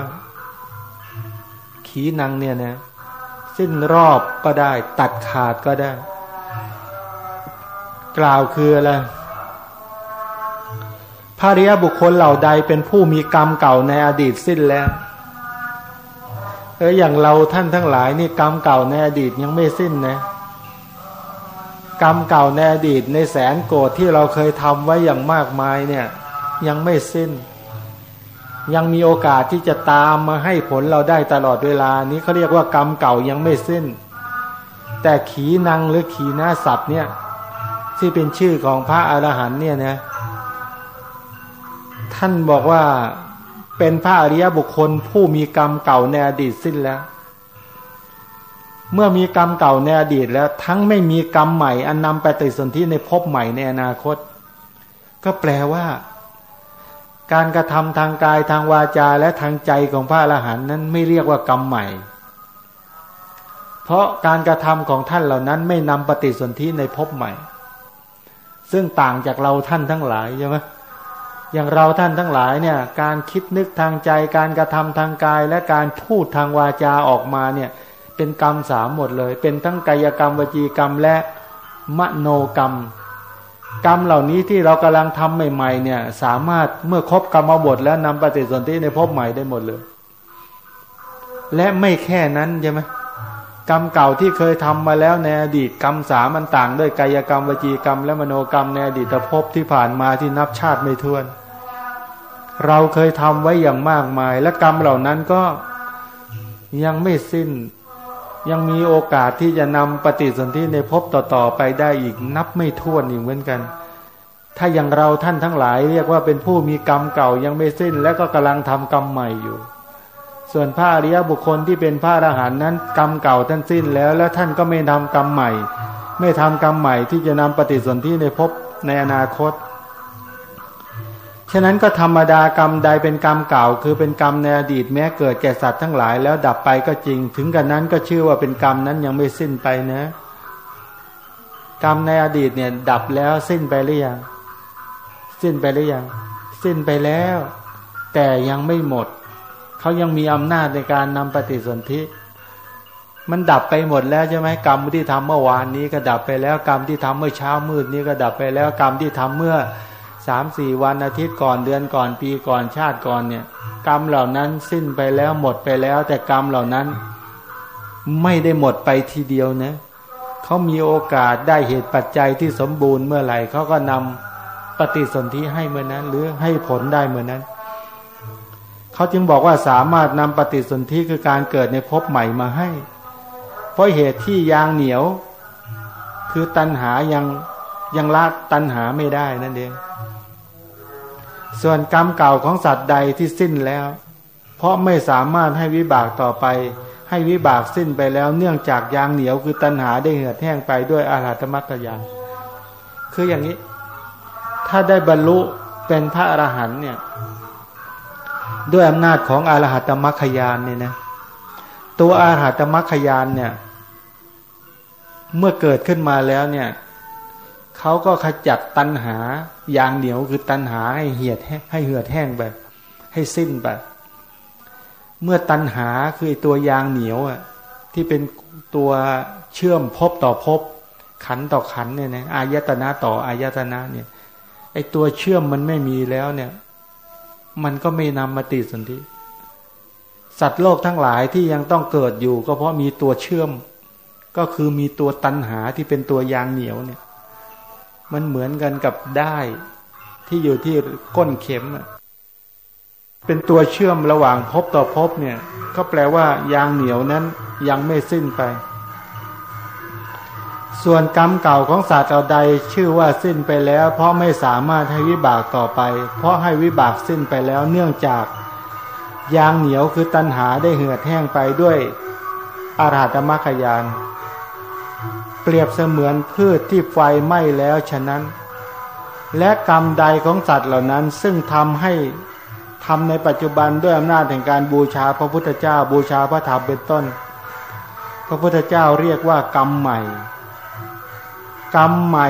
ขีนังเนี่ยนะสิ้นรอบก็ได้ ตัดขาดก็ได้ กล่าวคืออะไรพระริยบุคคลเหล่าใดเป็นผู้มีกรรมเก่าในอดีตสิ้นแล้วเอออย่างเราท่านทั้งหลายนี่กรรมเก่าในอดีตยังไม่สิ้นนะกรรมเก่าในอดีตในแสนโกรธที่เราเคยทำไว้อย่างมากมายเนี่ย ยังไม่สิ้น ยังมีโอกาสที่จะตามมาให้ผลเราได้ตลอดเวลานี้เขาเรียกว่ากรรมเก่ายังไม่สิ้น แต่ขีนางหรือขีหน้าสัตว์เนี่ย ที่เป็นชื่อของพระอรหันต์เนี่ยนะท่านบอกว่าเป็นพระอริยบุคคลผู้มีกรรมเก่าในอดีตสิ้นแล้ว เมื่อมีกรรมเก่าในอดีตแล้ว ทั้งไม่มีกรรมใหม่ อันนำไปติดสนที่ในภพใหม่ในอนาคต ก็แปลว่า การกระทำทางกายทางวาจาและทางใจของพระอรหันต์นั้นไม่เรียกว่ากรรมใหม่ เพราะการกระทำของท่านเหล่านั้นไม่นำปฏิสนธิในภพใหม่ ซึ่งต่างจากเราท่านทั้งหลายใช่ไหมอย่างเราท่านทั้งหลายเนี่ยการคิดนึกทางใจ การกระทำทางกายและการพูดทางวาจาออกมาเนี่ยเป็นกรรมสามหมดเลย เป็นทั้งกายกรรมวจีกรรมและมโนกรรม กรรมเหล่านี้ที่เรากำลังทำใหม่ๆเนี่ย สามารถเมื่อครบกรรมบทแล้วนำปฏิสนธิในภพใหม่ได้หมดเลย และไม่แค่นั้นใช่ไหมกรรมเก่าที่เคยทำมาแล้วในอดีตกรรมสามันต่าง ด้วยกายกรรมวจีกรรม และมโนกรรมในอดีตภพที่ผ่านมาที่นับชาติไม่ถ้วน เราเคยทำไว้อย่างมากมาย และกรรมเหล่านั้นก็ยังไม่สิ้น ยังมีโอกาสที่จะนำปฏิสนธิในภพต่อๆไปได้อีกนับไม่ถ้วนอีกเหมือนกัน ถ้าอย่างเราท่านทั้งหลาย เรียกว่าเป็นผู้มีกรรมเก่ายังไม่สิ้น และก็กำลังทำกรรมใหม่อยู่ ส่วนพระอริยบุคคลที่เป็นพระอรหันต์นั้น กรรมเก่าท่านสิ้นแล้วแล้วท่านก็ไม่ทำกรรมใหม่ ไม่ทำกรรมใหม่ที่จะนำปฏิสนธิในภพในอนาคต ฉะนั้นก็ธรรมดากรรมใดเป็นกรรมเก่า คือเป็นกรรมในอดีตแม้เกิดแก่สัตว์ทั้งหลายแล้วดับไปก็จริง ถึงกันนั้นก็ชื่อว่าเป็นกรรมนั้นยังไม่สิ้นไปนะ กรรมในอดีตเนี่ย ดับแล้วสิ้นไปหรือยังสิ้นไปหรือยังสิ้นไปแล้ว แต่ยังไม่หมด เขายังมีอำนาจในการนำปฏิสนธิมันดับไปหมดแล้วใช่ไหมกรรมที่ทำเมื่อวานนี้ก็ดับไปแล้ว กรรมที่ทำเมื่อเช้ามืดนี้ก็ดับไปแล้ว กรรมที่ทำเมื่อ สามสี่วันอาทิตย์ก่อนเดือนก่อนปีก่อนชาติก่อนเนี่ย กรรมเหล่านั้นสิ้นไปแล้วหมดไปแล้ว แต่กรรมเหล่านั้น ไม่ได้หมดไปทีเดียวนะเขามีโอกาสได้เหตุปัจจัยที่สมบูรณ์เมื่อไหร่เขาก็นำปฏิสนธิให้เมื่อนั้น หรือให้ผลได้เมื่อนั้นเขาจึงบอกว่าสามารถนำปฏิสนธิคือการเกิดในภพใหม่มาให้ เพราะเหตุที่ยางเหนียว คือตัณหายังยังละตัณหาไม่ได้นั่นเอง ส่วนกรรมเก่าของสัตว์ใดที่สิ้นแล้ว เพราะไม่สามารถให้วิบากต่อไป ให้วิบากสิ้นไปแล้วเนื่องจากยางเหนียวคือตัณหาได้เหือดแห้งไปด้วยอาราธมัตยานคืออย่างนี้ ถ้าได้บรรลุเป็นพระอรหันต์เนี่ยด้วยอำนาจของอรหัตมัคคยานเนี่ยนะตัวอรหัตมัคคยานเนี่ยเมื่อเกิดขึ้นมาแล้วเนี่ยเขาก็ขจัดตัณหา ยางเหนียวคือตัณหาให้เหียดให้เหือดแห้งไปให้สิ้นไปเมื่อตัณหาคือตัวยางเหนียวอะที่เป็นตัวเชื่อมพบต่อพบ ขันต่อขันเนี่ยนะอายตนะต่ออายตนะเนี่ยไอตัวเชื่อมมันไม่มีแล้วเนี่ย มันก็ไม่นำมาติดสนธิสัตว์โลกทั้งหลายที่ยังต้องเกิดอยู่ ก็เพราะมีตัวเชื่อม ก็คือมีตัวตันหาที่เป็นตัวยางเหนียวเนี่ย มันเหมือนกันกับได้ที่อยู่ที่ก้นเข็มเป็นตัวเชื่อมระหว่างพบต่อพบเนี่ย ก็แปลว่ายางเหนียวนั้นยังไม่สิ้นไป ส่วนกรรมเก่าของสัตว์เอาใดชื่อว่าสิ้นไปแล้ว เพราะไม่สามารถให้วิบากต่อไป เพราะให้วิบากสิ้นไปแล้วเนื่องจาก ยางเหนียวคือตัณหาได้เหือดแห้งไปด้วยอาราธมรรคยาน เปรียบเสมือนพืชที่ไฟไหม้แล้วฉะนั้น และกรรมใดของสัตว์เหล่านั้นซึ่งทำให้ทำในปัจจุบันด้วยอำนาจแห่งการบูชาพระพุทธเจ้าบูชาพระธรรมเป็นต้น พระพุทธเจ้าเรียกว่ากรรมใหม่ กรรมใหม่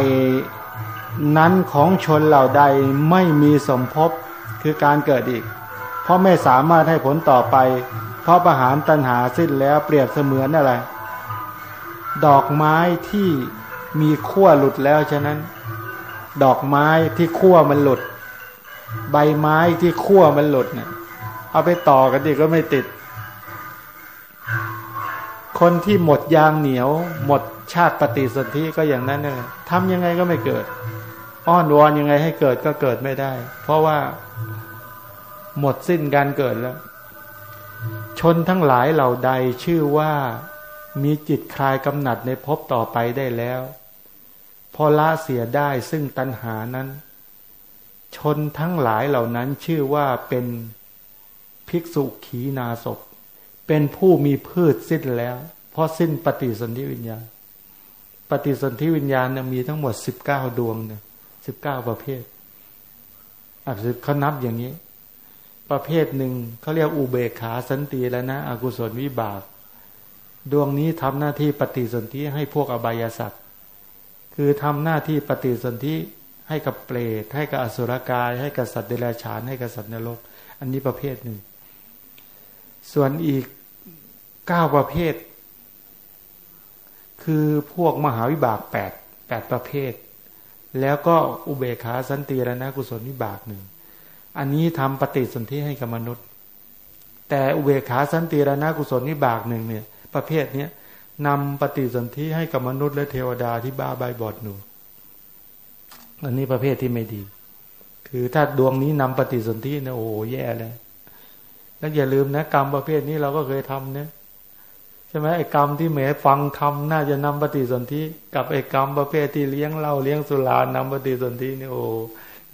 นั้นของชนเหล่าใดไม่มีสมภพคือการเกิดอีก เพราะไม่สามารถให้ผลต่อไป เพราะประหารตัณหาสิ้นแล้วเปรียบเสมือนอะไร ดอกไม้ที่มีขั้วหลุดแล้วฉะนั้น ดอกไม้ที่ขั้วมันหลุด ใบไม้ที่ขั้วมันหลุดเนะ่ยเอาไปต่อกันดีก็ไม่ติด คนที่หมดยางเหนียว หมดชาติปฏิสนธิก็อย่างนั้นเลยทำยังไงก็ไม่เกิด อ้อนวอนยังไงให้เกิดก็เกิดไม่ได้ เพราะว่าหมดสิ้นการเกิดแล้ว ชนทั้งหลายเหล่าใดชื่อว่า มีจิตคลายกำหนัดในภพต่อไปได้แล้ว พอละเสียได้ซึ่งตัณหานั้น ชนทั้งหลายเหล่านั้นชื่อว่าเป็นภิกษุขีนาศพเป็นผู้มีพืชสิ้นแล้ว เพราะสิ้นปฏิสนธิวิญญาณ ปฏิสนธิวิญญาณเนี่ยมีทั้งหมดสิบเก้าดวงเนี่ยสิบเก้าประเภทอาจจะเขานับอย่างนี้ ประเภทหนึ่งเขาเรียกอุเบกขาสันติแล้วนะอกุศลวิบาก ดวงนี้ทำหน้าที่ปฏิสนธิให้พวกอบายสัตว์คือทำหน้าที่ปฏิสนธิให้กับเปรตให้กับอสุรกาย ให้กับสัตว์เดรัจฉานให้กับสัตว์นรก อันนี้ประเภทหนึ่ง ส่วนอีกเก้าประเภท คือพวกมหาวิบากแปดแปดประเภท แล้วก็อุเบกขาสันติรณกุศลวิบากหนึ่งอันนี้ทำปฏิสนธิให้กับมนุษย์ แต่อุเบกขาสันติรณกุศลวิบากหนึ่งเนี่ย ประเภทเนี้ยนำปฏิสนธิให้กับมนุษย์และเทวดาที่บ้าใบบอดหนู อันนี้ประเภทที่ไม่ดี คือถ้าดวงนี้นำปฏิสนธิเนี่ยโอ้โหแย่เลยแล้วอย่าลืมนะกรรมประเภทนี้เราก็เคยทำเนี่ยใช่ไหมไอ้กรรมที่เหมฟังทำน่าจะนำปฏิสนธิกับไอ้กรรมประเภทที่เลี้ยงเหล้าเลี้ยงสุรานำปฏิสนธิเนี่ยโอ้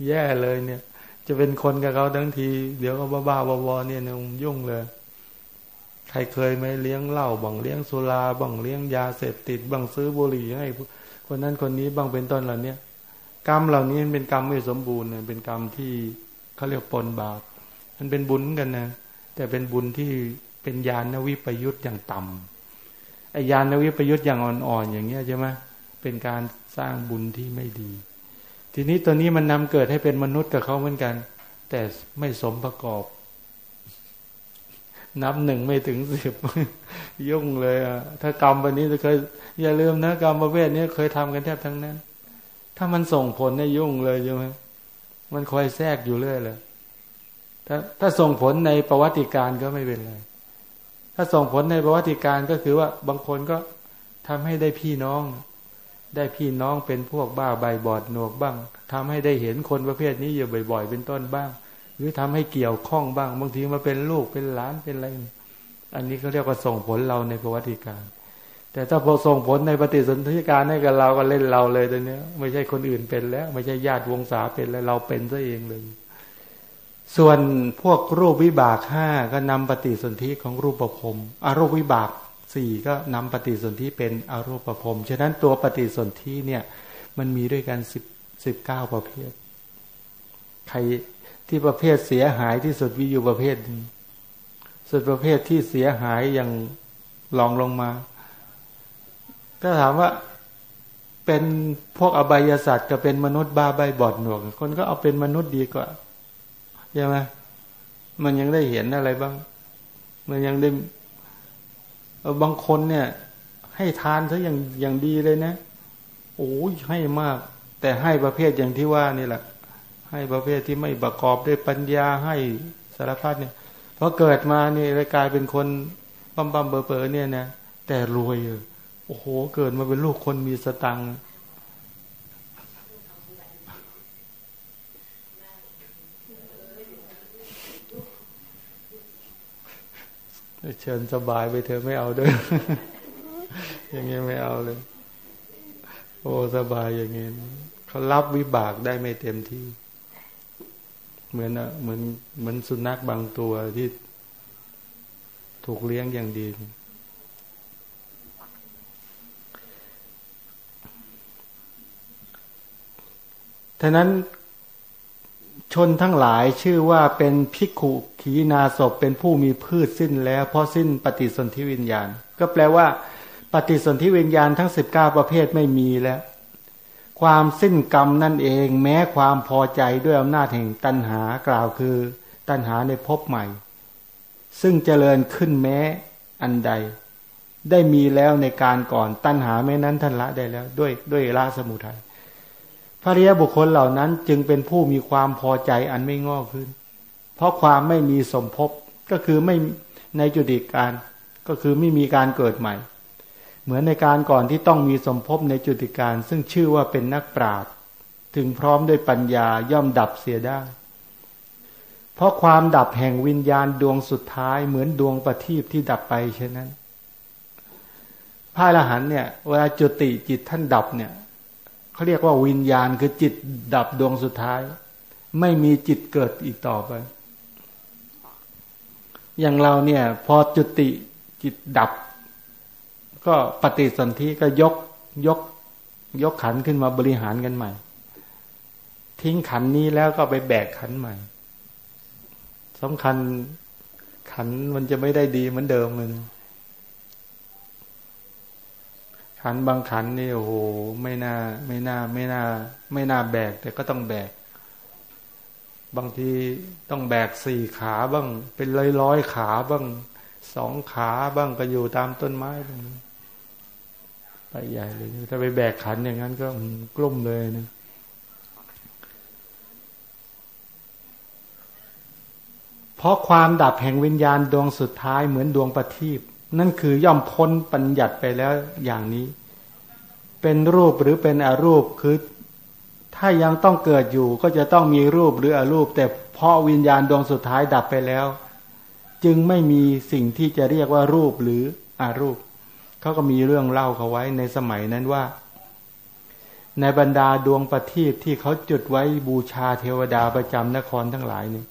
แย่เลยเนี่ย จะเป็นคนกับเขาทั้งที เดี๋ยวก็บ้าๆบอๆเนี่ยยุ่งเลย ครเคยไหมเลี้ยงเหล้าบังเลี้ยงสุราบังเลี้ยงยาเสพติดบังซื้อบุหรี่ให้คนนั้นคนนี้บังเป็นต้นเหล่านี้กรรมเหล่านี้เป็นกรรมไม่สมบูรณ์เป็นกรรมที่เขาเรียกปนบาปมันเป็นบุญกันนะ แต่เป็นบุญที่เป็นญาณวิปยุทธ์อย่างต่ำไอ้ญาณวิปยุทธ์อย่างอ่อนๆอย่างเงี้ยใช่ไหมเป็นการสร้างบุญที่ไม่ดี ทีนี้ตัวนี้มันนำเกิดให้เป็นมนุษย์กับเขาเหมือนกัน แต่ไม่สมประกอบ นับหนึ่งไม่ถึงสิบยุ่งเลยอะถ้ากรรมแบบนี้จะเคย อย่าลืมนะกรรมประเภทนี้เคยทำกันแทบทั้งนั้น ถ้ามันส่งผลในยุ่งเลยใช่ไหมมันคอยแทรกอยู่เรื่อยเลยถ้าถ้าส่งผลในประวัติการก็ไม่เป็นไรถ้าส่งผลในประวัติการก็คือว่าบางคนก็ทำให้ได้พี่น้อง ได้พี่น้องเป็นพวกบ้าใบบอดหนวกบ้างทำให้ได้เห็นคนประเภทนี้อยู่บ่อย ๆ เป็นต้นบ้าง หรือทำให้เกี่ยวข้องบ้าง บางทีมาเป็นลูกเป็นหลานเป็นอะไร อันนี้เขาเรียกว่าส่งผลเราในประวัติการ แต่ถ้าพอส่งผลในปฏิสนธิการให้กับเราก็เล่นเราเลยตอนนี้ไม่ใช่คนอื่นเป็นแล้ว ไม่ใช่ญาติวงศาเป็นแล้วเราเป็นซะเองเลย ส่วนพวกรูปวิบากห้าก็นำปฏิสนธิของรูปประพรมอารูปวิบากสี่ก็นำปฏิสนธิเป็นอารูปประพรมฉะนั้นตัวปฏิสนธิเนี่ย มันมีด้วยกันสิบสิบเก้าประเภทใคร ที่ประเภทเสียหายที่สุดวิอยู่ประเภทนึงสุดประเภทที่เสียหายอย่างลองลงมา ถ้าถามว่าเป็นพวกอบายสัตว์ก็เป็นมนุษย์บ้าใบบอดหนวก คนก็เอาเป็นมนุษย์ดีกว่าใช่ไหมมันยังได้เห็นอะไรบ้าง มันยังได้บางคนเนี่ย ให้ทานซะอย่างอย่างดีเลยนะโอ้ยให้มาก แต่ให้ประเภทอย่างที่ว่านี่แหละ ให้ประเภทที่ไม่ประกอบด้วยปัญญาให้สารพัดเนี่ยพอเกิดมานี่เลยกลายเป็นคนบัมบัมเบอเปอเนี่ยนะแต่รวยโอ้โห เกิดมาเป็นลูกคนมีสตังค์เชิญสบายไปเธอไม่เอาด้วย อย่างเงี้ยไม่เอาเลย โอ้ สบายอย่างเงี้ยเขารับวิบากได้ไม่เต็มที่ เหมือนเหมือนเหมือนสุนัขบางตัวที่ถูกเลี้ยงอย่างดี ท่านั้นชนทั้งหลายชื่อว่าเป็นพิกขุขีนาศพเป็นผู้มีพืชสิ้นแล้วเพราะสิ้นปฏิสนธิวิญญาณ ก็แปลว่า ปฏิสนธิวิญญาณทั้งสิบเก้าประเภทไม่มีแล้ว ความสิ้นกรรมนั่นเอง แม้ความพอใจด้วยอำนาจแห่งตัณหากล่าวคือ ตัณหาในภพใหม่ ซึ่งเจริญขึ้นแม้อันใด ได้มีแล้วในการก่อนตัณหาแม้นั้นท่านละได้แล้ว ด้วยด้วยละสมุทัยพระริยบุคคลเหล่านั้นจึงเป็นผู้มีความพอใจอันไม่งอกขึ้น เพราะความไม่มีสมภพก็คือไม่ในจุดิการก็คือไม่มีการเกิดใหม่ เหมือนในการก่อนที่ต้องมีสมภพในจุดิการ ซึ่งชื่อว่าเป็นนักปราชญ์ถึงพร้อมด้วยปัญญาย่อมดับเสียได้ เพราะความดับแห่งวิญญาณดวงสุดท้ายเหมือนดวงประทีปที่ดับไปเช่นนั้นพระอรหันเนี่ยเวลาจุติจิตท่านดับเนี่ยเขาเรียกว่าวิญญาณคือจิตดับดวงสุดท้าย ไม่มีจิตเกิดอีกต่อไป อย่างเราเนี่ย พอจุติจิตดับ ก็ปฏิสนธิก็ยกยก ยกขันขึ้นมาบริหารกันใหม่ ทิ้งขันนี้แล้วก็ไปแบกขันใหม่สำคัญขันมันจะไม่ได้ดีเหมือนเดิมเลยขันบางขันนี่โอ้โหไม่น่า ไม่น่า ไม่น่า ไม่น่าแบก แต่ก็ต้องแบก บางทีต้องแบกสี่ขาบ้าง เป็นร้อยร้อยขาบ้างสองขาบ้างก็อยู่ตามต้นไม้บ้าง ไปใหญ่เลย ถ้าไปแบกขันอย่างนั้นก็กลุ่มเลยนะเพราะความดับแห่งวิญญาณดวงสุดท้ายเหมือนดวงประทีปนั่นคือย่อมพ้นปัญญัติไปแล้วอย่างนี้ เป็นรูปหรือเป็นอรูปคือ ถ้ายังต้องเกิดอยู่ก็จะต้องมีรูปหรืออรูป แต่เพราะวิญญาณดวงสุดท้ายดับไปแล้ว จึงไม่มีสิ่งที่จะเรียกว่ารูปหรืออรูป เขาก็มีเรื่องเล่าเขาไว้ในสมัยนั้นว่า ในบรรดาดวงประทีปที่เขาจุดไว้บูชาเทวดาประจำนครทั้งหลายนี่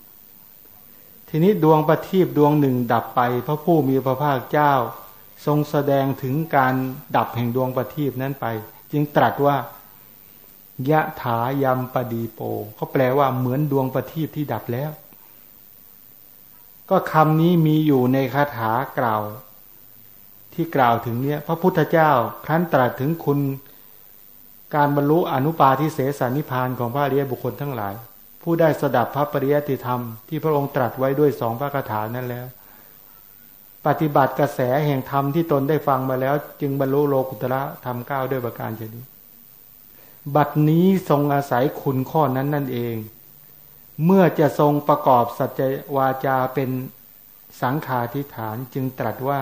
ทีนี้ดวงประทีปดวงหนึ่งดับไป พระผู้มีพระภาคเจ้า ทรงแสดงถึงการดับแห่งดวงประทีปนั้นไป จึงตรัสว่ายะถายมปดีโป ก็แปลว่าเหมือนดวงประทีปที่ดับแล้ว ก็คำนี้มีอยู่ในคาถากล่าว ที่กล่าวถึงเนี้ยพระพุทธเจ้าครั้นตรัสถึงคุณการบรรลุอนุปาทิเสสานิพานของพระเรียบุคคลทั้งหลาย ผู้ได้สดับพระปริยติธรรมที่พระองค์ตรัสไว้ด้วยสองพระคาถานั้นแล้ว ปฏิบัติกระแสแห่งธรรมที่ตนได้ฟังมาแล้ว จึงบรรลุโลกุตระธรรมก้าวด้วยประการชนี้บัดนี้ทรงอาศัยคุณข้อนั้นนั่นเอง เมื่อจะทรงประกอบสัจวาจาเป็นสังขาธิฐานจึงตรัสว่า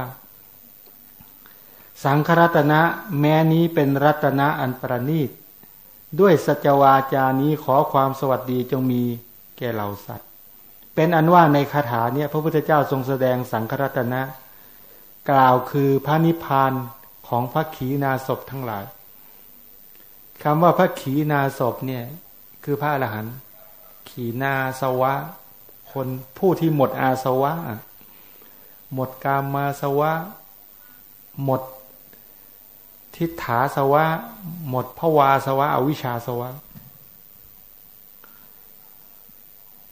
สังครัตนะแม้นี้เป็นรัตนะอันประณีต ด้วยสัจวาจานี้ขอความสวัสดีจงมีแก่เหล่าสัตว์ เป็นอันว่าในคาถาเนี่ยพระพุทธเจ้าทรงแสดงสังครัตนะ กล่าวคือพระนิพพานของพระขีนาศพทั้งหลายคำว่าพระขีนาศพเนี่ยคือพระอรหันต์ขีนาสวะ คนผู้ที่หมดอาสวะ หมดกามาสวะ หมด ทิฏฐาสวะ หมดภวาสวะ อวิชชาสวะ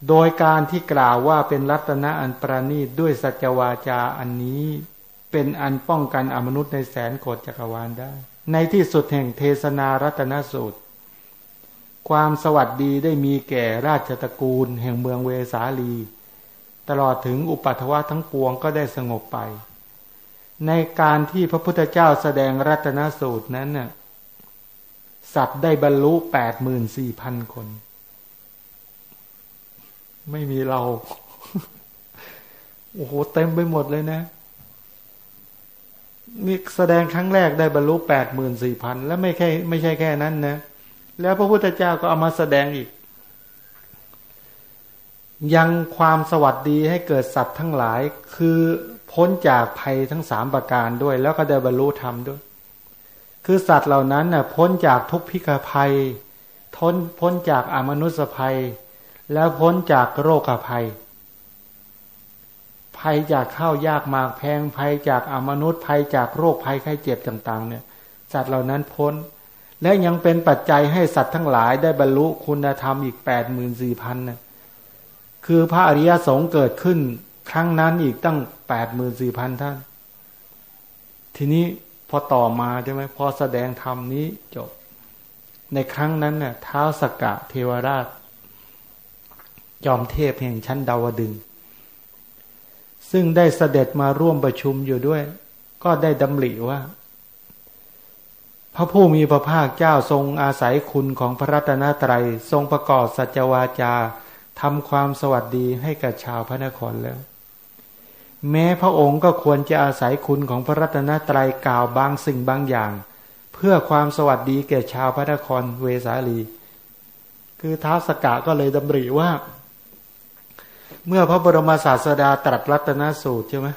โดยการที่กล่าวว่าเป็นรัตนะอันประณีตด้วยสัจวาจาอันนี้เป็นอันป้องกันอมนุษย์ในแสนโกดจักรวาลได้ ในที่สุดแห่งเทศนารัตนสูตร ความสวัสดีได้มีแก่ราชตระกูล แห่งเมืองเวสาลี ตลอดถึงอุปัทวะทั้งปวงก็ได้สงบไป ในการที่พระพุทธเจ้าแสดงรัตนสูตรนั้นน่ะสัตว์ได้บรรลุแปดหมื่นสี่พันคน ไม่มีเรา โอ้โห เต็มไปหมดเลยนะ นี่แสดงครั้งแรกได้บรรลุแปดหมื่นสี่พันแล้วไม่แค่ไม่ใช่แค่นั้นนะ แล้วพระพุทธเจ้าก็เอามาแสดงอีก ยังความสวัสดีให้เกิดสัตว์ทั้งหลาย คือ พ้นจากภัยทั้งสามประการด้วย แล้วก็ได้บรรลุธรรมด้วย คือสัตว์เหล่านั้นน่ะพ้นจากทุกพิกภัยทนพ้นจากอมนุษยภัย แล้วพ้นจากโรคภัย ภัยจากข้าวยากมากแพงภัยจากอมนุษย์ภัยจากโรคภัยไข้เจ็บต่างๆเนี่ย สัตว์เหล่านั้นพ้น และยังเป็นปัจจัยให้สัตว์ทั้งหลายได้บรรลุคุณธรรมอีกแปดหมื่นสี่พันน่ะคือพระอริยสงฆ์เกิดขึ้น ครั้งนั้นอีกตั้งแปดหมื่นสี่พันท่าน ทีนี้พอต่อมาใช่ไหมพอแสดงธรรมนี้จบ ในครั้งนั้นเนี่ยเท้าสกกะเทวราชจอมเทพแห่งชั้นดาวดึง ซึ่งได้เสด็จมาร่วมประชุมอยู่ด้วย ก็ได้ดำริว่า พระผู้มีพระภาคเจ้าทรงอาศัยคุณของพระรัตนตรัย ทรงประกอบสัจวาจาทำความสวัสดีให้กับชาวพระนครแล้ว แม้พระองค์ก็ควรจะอาศัยคุณของพระรัตนตรัยกล่าวบางสิ่งบางอย่าง เพื่อความสวัสดีแก่ชาวพระนครเวสาลี คือท้าสกะก็เลยดำริว่า เมื่อพระบรมศาสดาตรัสรัตนสูตรใช่ไหม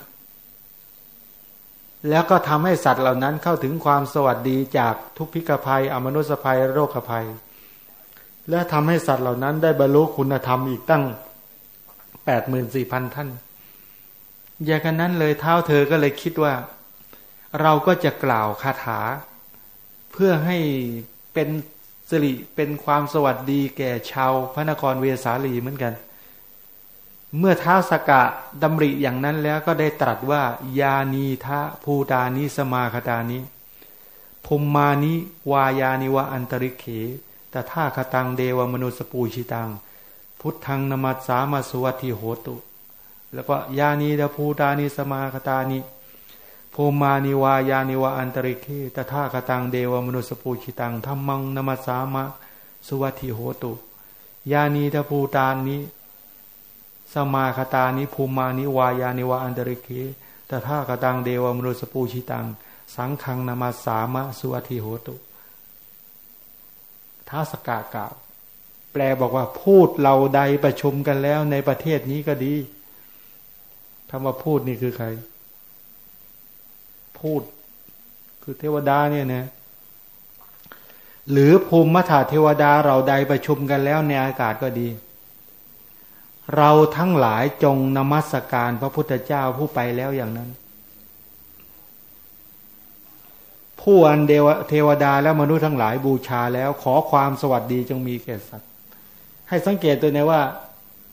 แล้วก็ทำให้สัตว์เหล่านั้นเข้าถึงความสวัสดีจากทุกพิกภัย อมนุสภัยโรคภัย และทำให้สัตว์เหล่านั้นได้บรรลุคุณธรรมอีกตั้งแปดหมื่นสี่พันท่าน อย่างนั้นเลยเท้าเธอก็เลยคิดว่า เราก็จะกล่าวคาถา เพื่อให้เป็นสิริเป็นความสวัสดีแก่ชาวพระนครเวสาลีเหมือนกัน เมื่อท้าสกะดำริอย่างนั้นแล้วก็ได้ตรัสว่า ยานีทะภูตานิสมาคตานิภุมมานิวายานิวะอันตะลิกเข ตะถาคะตังเทวะมะนุสสะปูชิตัง พุทธัง นะมัสสามะ สุวัตถิโหตุ แล้วก็ยานีธะ ภูตานิ สะมาคะตานิภุมมานิวายานิวะอันตะลิกเข ตะถาคะตังเทวะมะนุสสะปูชิตังธัมมัง นะมัสสามะ สุวัตถิโหตุยานีธะ ภูตานิ สะมาคะตานิภุมมานิวายานิวะอันตะลิกเขตถาคตังเดวมนุสปูชิตัง สังขังนมัสสามะ สุวัติโหตุท้าสกากล่าวแปลบอกว่าพูดเราใดประชุมกันแล้วในประเทศนี้ก็ดี คำว่าพูดนี่คือใคร พูด คือเทวดาเนี่ยนะ หรือภูมิมัถาเทวดาเราใดประชุมกันแล้วในอากาศก็ดี เราทั้งหลายจงนมัสการพระพุทธเจ้าผู้ไปแล้วอย่างนั้น ผู้อันเดวเทวดาและมนุษย์ทั้งหลายบูชาแล้วขอความสวัสดีจงมีแก่สัตว์ให้สังเกตตัวนี้ว่า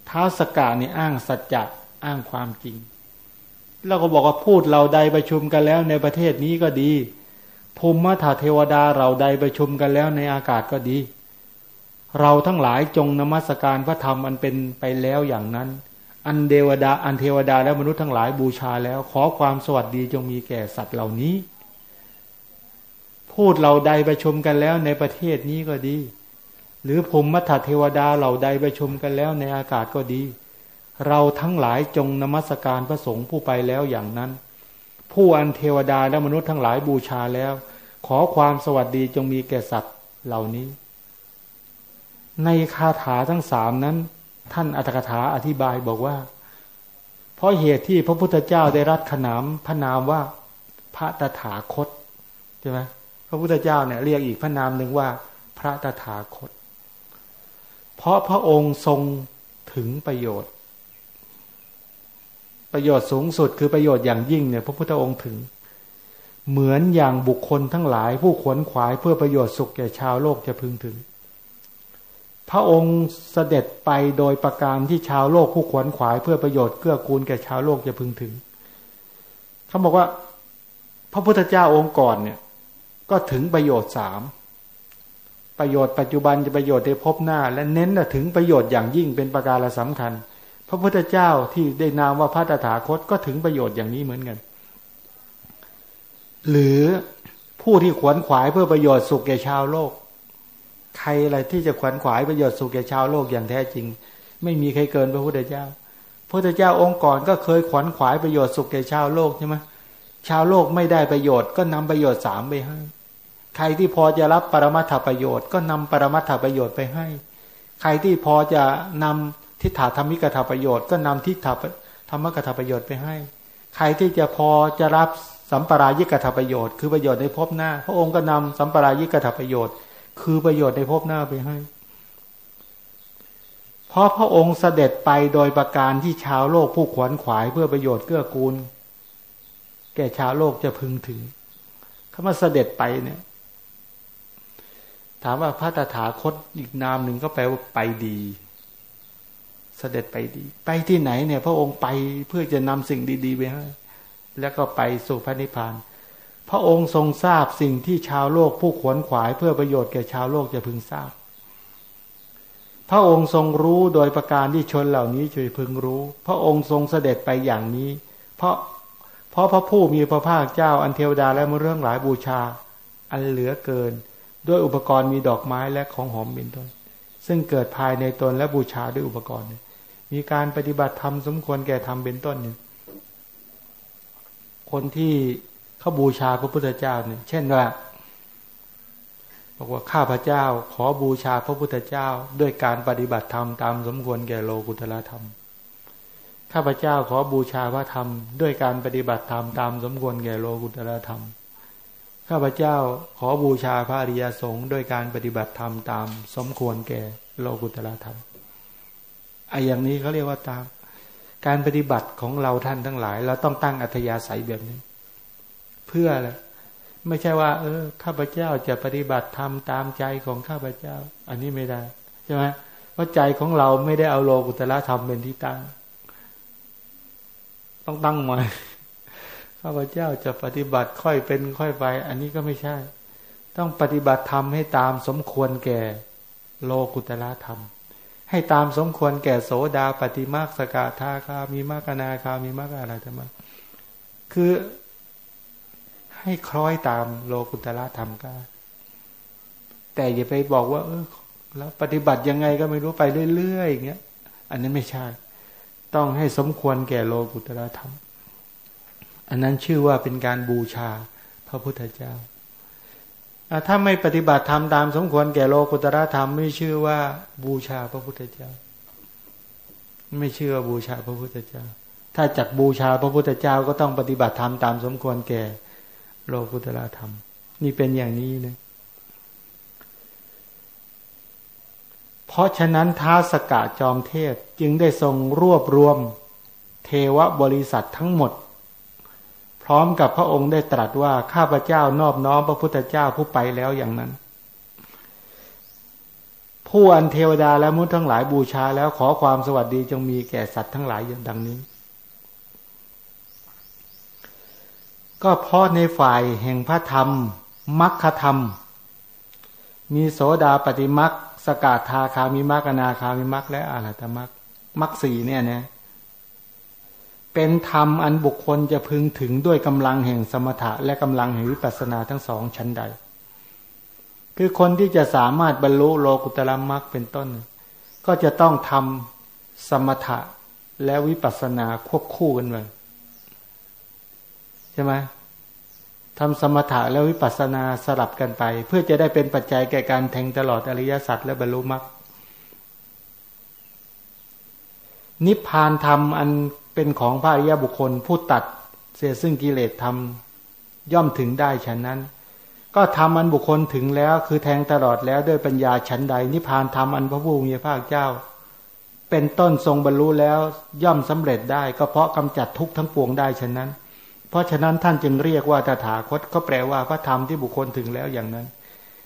เท้าสกาเนี่อ้างสัจจะ อ้างความจริงแล้วก็บอกว่าพูดเราใดประชุมกันแล้วในประเทศนี้ก็ดี ภูมิมัถาเทวดาเราใดประชุมกันแล้วในอากาศก็ดี เราทั้งหลายจงนมัสการพระธรรมอันเป็นไปแล้วอย่างนั้น อันเดวดาอันเทวดาและมนุษย์ทั้งหลายบูชาแล้ว ขอความสวัสดีจงมีแก่สัตว์เหล่านี้ พูดเราใดประชุมกันแล้วในประเทศนี้ก็ดี หรือภูมิมัถาเทวดาเหล่าใดประชุมกันแล้วในอากาศก็ดี เราทั้งหลายจงนมัสการพระสงฆ์ผู้ไปแล้วอย่างนั้น ผู้อันเทวดาและมนุษย์ทั้งหลายบูชาแล้ว ขอความสวัสดีจงมีแก่สัตว์เหล่านี้ ในคาถาทั้งสามนั้น ท่านอัตถกถาอธิบายบอกว่า เพราะเหตุที่พระพุทธเจ้าได้รัดขนามพระนามว่าพระตถาคตใช่ไหมพระพุทธเจ้าเนี่ยเรียกอีกพระนามหนึ่งว่า พระตถาคต เพราะพระองค์ทรงถึงประโยชน์ ประโยชน์สูงสุดคือประโยชน์อย่างยิ่งเนี่ยพระพุทธองค์ถึง เหมือนอย่างบุคคลทั้งหลาย ผู้ขวนขวายเพื่อประโยชน์สุขแก่ชาวโลกจะพึงถึง พระองค์เสด็จไปโดยประการที่ชาวโลกผู้ขวนขวายเพื่อประโยชน์เกื้อกูลแก่ชาวโลกจะพึงถึงเขาบอกว่า พระพุทธเจ้าองค์ก่อนเนี่ยก็ถึงประโยชน์สามประโยชน์ปัจจุบันจะประโยชน์ในภพหน้า และเน้นถึงประโยชน์อย่างยิ่งเป็นประการสำคัญ พระพุทธเจ้าที่ได้นามว่าพระตถาคตก็ถึงประโยชน์อย่างนี้เหมือนกัน หรือผู้ที่ขวนขวายเพื่อประโยชน์สุขแก่ชาวโลก ใครอะไรที่จะขวนขวายประโยชน์สุขแก่ชาวโลกอย่างแท้จริง ไม่มีใครเกินพระพุทธเจ้า พระพุทธเจ้าองค์ก่อนก็เคยขวนขวายประโยชน์สุขแก่ชาวโลกใช่ไหมชาวโลกไม่ได้ประโยชน์ก็นำประโยชน์สามไปให้ ใครที่พอจะรับปรมัตถประโยชน์ ก็นำปรมัตถประโยชน์ไปให้ ใครที่พอจะนำ ทิฏฐาธรรมิกถาประโยชน์ก็นำทิฏฐาธรรมกถาประโยชน์ไปให้ ใครที่จะพอจะรับสัมปรายิกถาประโยชน์ คือประโยชน์ในภพหน้า พระองค์ก็นำสัมปรายิกถาประโยชน์ คือประโยชน์ในภพหน้าไปให้ เพราะพระองค์เสด็จไปโดยประการที่ชาวโลกผู้ขวนขวายเพื่อประโยชน์เกื้อกูล แก่ชาวโลกจะพึงถึงคำว่าเสด็จไปเนี่ยถามว่าพระตถาคตอีกนามหนึ่งก็แปลว่าไปดี เสด็จไปดี ไปที่ไหนเนี่ย พระองค์ไปเพื่อจะนำสิ่งดี ๆ ไปให้แล้วก็ไปสู่พระนิพพาน พระองค์ทรงทราบสิ่งที่ชาวโลกผู้ขวนขวายเพื่อประโยชน์แก่ชาวโลกจะพึงทราบ พระองค์ทรงรู้โดยประการที่ชนเหล่านี้จะพึงรู้ พระองค์ทรงเสด็จไปอย่างนี้ เพราะเพราะพระผู้มีพระภาคเจ้าอันเทวดาและมเรื่องหลายบูชา อันเหลือเกิน ด้วยอุปกรณ์มีดอกไม้และของหอมเป็นต้นซึ่งเกิดภายในตนและบูชาด้วยอุปกรณ์ มีการปฏิบัติธรรมสมควรแก่ธรรมเป็นต้นเนี่ย คนที่เขาบูชาพระพุทธเจ้าเนี่ย เช่นว่าบอกว่าข้าพเจ้า ขอบูชาพระพุทธเจ้า ด้วยการปฏิบัติธรรมตามสมควรแก่โลกุตละธรรม ข้าพเจ้าขอบูชาพระธรรม ด้วยการปฏิบัติธรรมตามสมควรแก่โลกุตละธรรม ข้าพเจ้าขอบูชาพระอริยสงฆ์ด้วยการปฏิบัติธรรมตามสมควรแก่โลกุตละธรรม ไอ้อย่างนี้เขาเรียกว่าตาม การปฏิบัติของเราท่านทั้งหลาย เราต้องตั้งอัธยาศัยแบบนี้ เพื่ออะไรไม่ใช่ว่า เออข้าพเจ้าจะปฏิบัติทำตามใจของข้าพเจ้า อันนี้ไม่ได้ใช่ไหมเพราะใจของเราไม่ได้เอาโลกุตละธรรมเป็นที่ตั้ง ต้องตั้งมาข้าพเจ้าจะปฏิบัติค่อยเป็นค่อยไป อันนี้ก็ไม่ใช่ ต้องปฏิบัติธรรมให้ตามสมควรแก่ โลกุตละธรรม ให้ตามสมควรแก่โสดาปฏิมาสกาธาคามีมากนาคามีมากอะไรธรรมคือให้คล้อยตามโลกุตละธรรมก็แต่อย่าไปบอกว่า เออ แล้วปฏิบัติยังไงก็ไม่รู้ไปเรื่อยๆอย่างเงี้ย อันนั้นไม่ใช่ ต้องให้สมควรแก่โลกุตละธรรม อันนั้นชื่อว่าเป็นการบูชาพระพุทธเจ้า ถ้าไม่ปฏิบัติธรรมตามสมควรแก่โลกุตระธรรมไม่ชื่อว่าบูชาพระพุทธเจ้า ไม่เชื่อบูชาพระพุทธเจ้า ถ้าจักบูชาพระพุทธเจ้าก็ต้องปฏิบัติธรรมตามสมควรแก่โลกุตระธรรม นี่เป็นอย่างนี้นะเพราะฉะนั้นท้าสกะจอมเทพจึงได้ทรงรวบรวมเทวบริษัททั้งหมด พร้อมกับพระองค์ได้ตรัสว่าข้าพเจ้านอบน้อมพระพุทธเจ้าผู้ไปแล้วอย่างนั้น ผู้อันเทวดาและมุตทั้งหลายบูชาแล้วขอความสวัสดีจงมีแก่สัตว์ทั้งหลายอย่างดังนี้ ก็เพราะในฝ่ายแห่งพระธรรมมัคคธรรม มีโสดาปฏิมัคสกาธาคามิมัคนาคามิมัคและอารัตมัคมัคสีเนี่ยนะ เป็นธรรมอันบุคคลจะพึงถึงด้วยกำลังแห่งสมถะและกำลังแห่งวิปัสสนาทั้งสองชั้นใด คือคนที่จะสามารถบรรลุโลกุตละมรรคเป็นต้น ก็จะต้องทำสมถะและวิปัสสนาควบคู่กันไปใช่ไหมทำสมถะและวิปัสสนาสลับกันไป เพื่อจะได้เป็นปัจจัยแก่การแทงตลอดอริยสัจและบรรลุมรรคนิพพานธรรมอัน เป็นของพระอริยบุคคล ผู้ตัดเสียซึ่งกิเลสทำย่อมถึงได้ฉันนั้น ก็ทำอันบุคคลถึงแล้ว คือแทงตลอดแล้วด้วยปัญญาชั้นใด นิพพานธรรมอันพระผู้มีพระเจ้า เป็นต้นทรงบรรลุแล้วย่อมสำเร็จได้ ก็เพราะกำจัดทุกข์ทั้งปวงได้ฉะนั้น เพราะฉะนั้นท่านจึงเรียกว่าตถาคตก็แปลว่าพระธรรมที่บุคคลถึงแล้วอย่างนั้น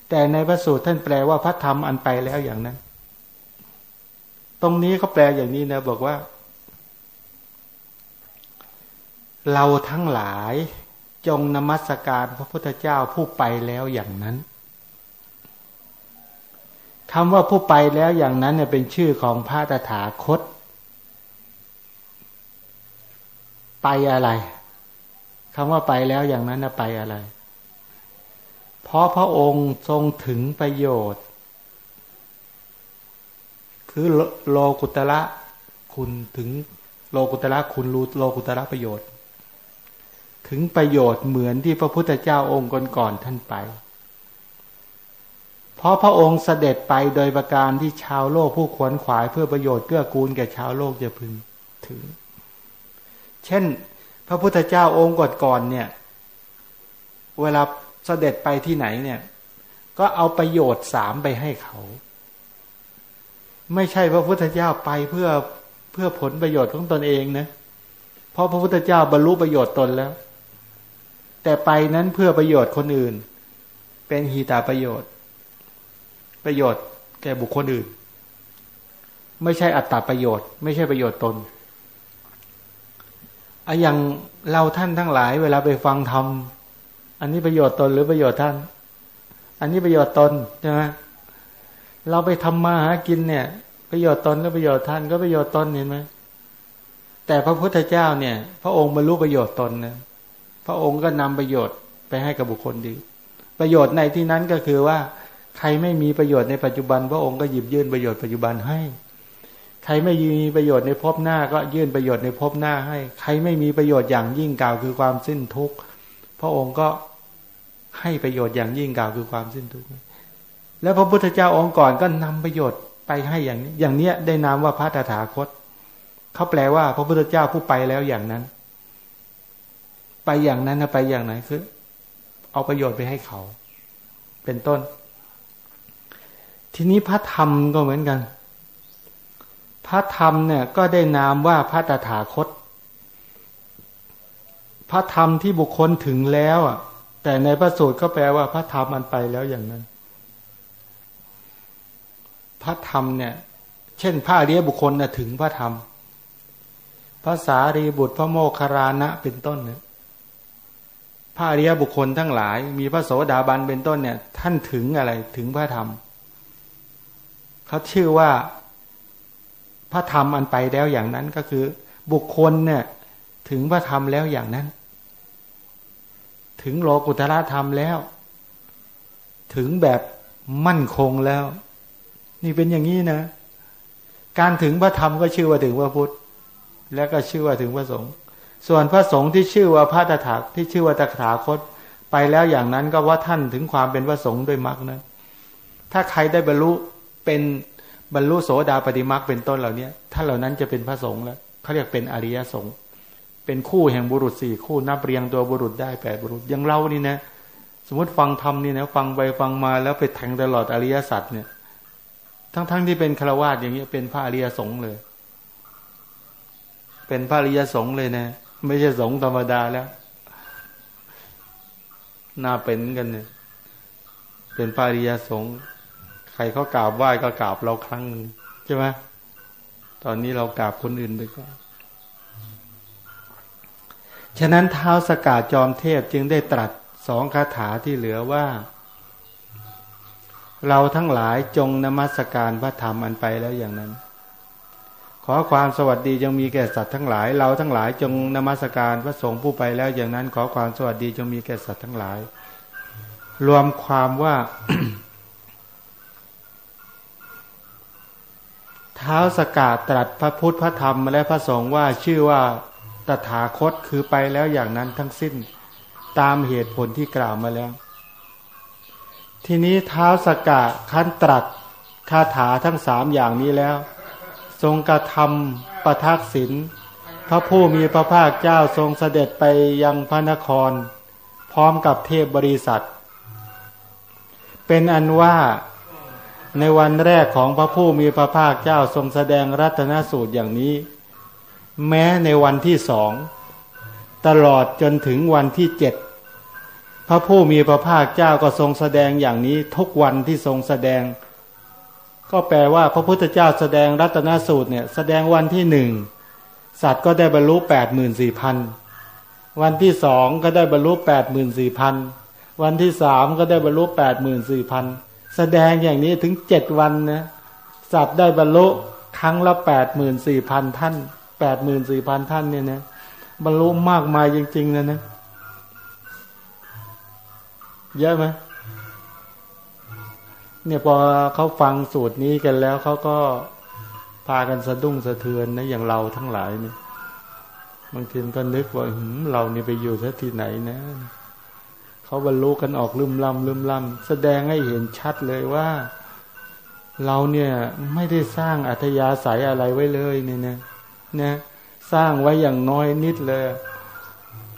แต่ในพระสูตรท่านแปลว่าพระธรรมอันไปแล้วอย่างนั้น ตรงนี้เขาแปลอย่างนี้นะบอกว่า เราทั้งหลายจงนมัสการพระพุทธเจ้าผู้ไปแล้วอย่างนั้นคำว่าผู้ไปแล้วอย่างนั้นเนี่ยเป็นชื่อของพระตถาคต ไปอะไรคำว่าไปแล้วอย่างนั้นนะไปอะไร เพราะพระองค์ทรงถึงประโยชน์ คือโลกุตระคุณถึงโลกุตระคุณรู้โลกุตระประโยชน์ ถึงประโยชน์เหมือนที่พระพุทธเจ้าองค์ก่อนๆท่านไป เพราะพระองค์เสด็จไปโดยประการที่ชาวโลกผู้ขวนขวายเพื่อประโยชน์เกื้อกูลแก่ชาวโลกจะพึงถึง เช่น พระพุทธเจ้าองค์ก่อนๆเนี่ย เวลาเสด็จไปที่ไหนเนี่ย ก็เอาประโยชน์สามไปให้เขา ไม่ใช่พระพุทธเจ้าไปเพื่อเพื่อผลประโยชน์ของตนเองนะเพราะพระพุทธเจ้าบรรลุประโยชน์ตนแล้ว แต่ไปนั้นเพื่อประโยชน์คนอื่น เป็นฮีตาประโยชน์ ประโยชน์แก่บุคคลอื่น ไม่ใช่อัตตาประโยชน์ ไม่ใช่ประโยชน์ตนอะอย่างเราท่านทั้งหลาย เวลาไปฟังธรรมอันนี้ประโยชน์ตนหรือประโยชน์ท่าน อันนี้ประโยชน์ตนใช่ไหมเราไปทำมาหากินเนี่ย ประโยชน์ตนหรือประโยชน์ท่านก็ประโยชน์ตนเห็นไหมแต่พระพุทธเจ้าเนี่ย พระองค์บรรลุประโยชน์ตนนะ พระองค์ก็นำประโยชน์ไปให้กับบุคคลดี ประโยชน์ในที่นั้นก็คือว่า ใครไม่มีประโยชน์ในปัจจุบัน พระองค์ก็หยิบยื่นประโยชน์ปัจจุบันให้ ใครไม่มีประโยชน์ในภพหน้าก็ยื่นประโยชน์ในภพหน้าให้ ใครไม่มีประโยชน์อย่างยิ่งกล่าวคือความสิ้นทุกข์พระองค์ก็ให้ประโยชน์อย่างยิ่งกล่าวคือความสิ้นทุกข์แล้วพระพุทธเจ้าองค์ก่อนก็นำประโยชน์ไปให้อย่างนี้ อย่างเนี้ยได้นามว่าพระตถาคตเขาแปลว่าพระพุทธเจ้าผู้ไปแล้วอย่างนั้น ไปอย่างนั้นนะไปอย่างไหนคือ เอาประโยชน์ไปให้เขา เป็นต้น ทีนี้พระธรรมก็เหมือนกัน พระธรรมเนี่ย ก็ได้นามว่าพระตถาคต พระธรรมที่บุคคลถึงแล้วอะ แต่ในพระสูตรก็แปลว่าพระธรรมมันไปแล้วอย่างนั้น พระธรรมเนี่ย เช่นพระเรียบุคคลน่ะถึงพระธรรมภาษารีบุตรพระโมคคารานะเป็นต้นเนี่ย พระอริยบุคคลทั้งหลาย มีพระโสดาบันเป็นต้นเนี่ย ท่านถึงอะไรถึงพระธรรมเขาชื่อว่าพระธรรมอันไปแล้วอย่างนั้นก็คือ บุคคลเนี่ยถึงพระธรรมแล้วอย่างนั้น ถึงโลกุตระธรรมแล้ว ถึงแบบมั่นคงแล้ว นี่เป็นอย่างนี้นะ การถึงพระธรรมก็ชื่อว่าถึงพระพุทธ แล้วก็ชื่อว่าถึงพระสงฆ์ ส่วนพระสงฆ์ที่ชื่อว่าพระตถาที่ชื่อว่าตถาคต ไปแล้วอย่างนั้นก็ว่าท่านถึงความเป็นพระสงฆ์ด้วยมรรคนั้นถ้าใครได้บรรลุเป็นบรรลุโสดาปฏิมรรคเป็นต้นเหล่านี้ท่านเหล่านั้นจะเป็นพระสงฆ์แล้วเขาเรียกเป็นอริยสงฆ์เป็นคู่แห่งบุรุษสี่คู่นับเรียงตัวบุรุษได้แปดบุรุษอย่างเรานี่นะสมมติฟังธรรมนี่นะฟังไปฟังมาแล้วไปแทงตลอดอริยสัจเนี่ย ทั้งๆทที่เป็นฆราวาสอย่างนี้เป็นพระอริยสงฆ์เลย เป็นพระอริยสงฆ์เลยนะ ไม่ใช่สงฆ์ธรรมดาแล้ว น่าเป็นกันเนี่ย เป็นพระอริยสงฆ์ใครเขากราบไหว้ก็กราบเราครั้งหนึ่งใช่ไหมตอนนี้เรากราบคนอื่นไปก่อนฉะนั้นเท้าสกาจอมเทพจึงได้ตรัสสองคาถาที่เหลือว่า เราทั้งหลายจงนมัสการพระธรรมอันไปแล้วอย่างนั้น ขอความสวัสดีจงมีแก่สัตว์ทั้งหลาย เราทั้งหลายจงนมัสการพระสงฆ์ผู้ไปแล้วอย่างนั้น ขอความสวัสดีจงมีแก่สัตว์ทั้งหลาย รวมความว่าเท้าสกาตรัสพระพุทธพระธรรมและพระสงฆ์ว่าชื่อว่าตถาคตคือไปแล้วอย่างนั้นทั้งสิ้นตามเหตุผลที่กล่าวมาแล้ว ทีนี้เท้าสกาขั้นตรัสคาถาทั้งสามอย่างนี้แล้ว ทรงกระทำประทักษิณพระผู้มีพระภาคเจ้าทรงเสด็จไปยังพระนคร พร้อมกับเทพบริษัท เป็นอันว่าในวันแรกของพระผู้มีพระภาคเจ้าทรงแสดงรัตนสูตรอย่างนี้ แม้ในวันที่สอง ตลอดจนถึงวันที่เจ็ดพระผู้มีพระภาคเจ้าก็ทรงแสดงอย่างนี้ทุกวันที่ทรงแสดง ก็แปลว่าพระพุทธเจ้าแสดงรัตนสูตรเนี่ยแสดงวันที่หนึ่งสัตว์ก็ได้บรรลุแปดหมื่นสี่พันวันที่สองก็ได้บรรลุแปดหมื่นสี่พันวันที่สามก็ได้บรรลุแปดหมื่นสี่พันแสดงอย่างนี้ถึงเจ็ดวันนะสัตว์ได้บรรลุครั้งละแปดหมื่นสี่พันท่านแปดหมื่นสี่พันท่านเนี่ยนะบรรลุมากมายจริงๆนะนะเยอะไหม เนี่ยพอเขาฟังสูตรนี้กันแล้วเขาก็พากันสะดุ้งสะเทือนนะอย่างเราทั้งหลายเนี่ยบางทีก็นึกว่าเรานี่ไปอยู่ที่ไหนนะเขาบรรลุกันออกลืมลำลืมลำแสดงให้เห็นชัดเลยว่า เราเนี่ยไม่ได้สร้างอัธยาศัยอะไรไว้เลยเนี่ยนะนะสร้างไว้อย่างน้อยนิดเลย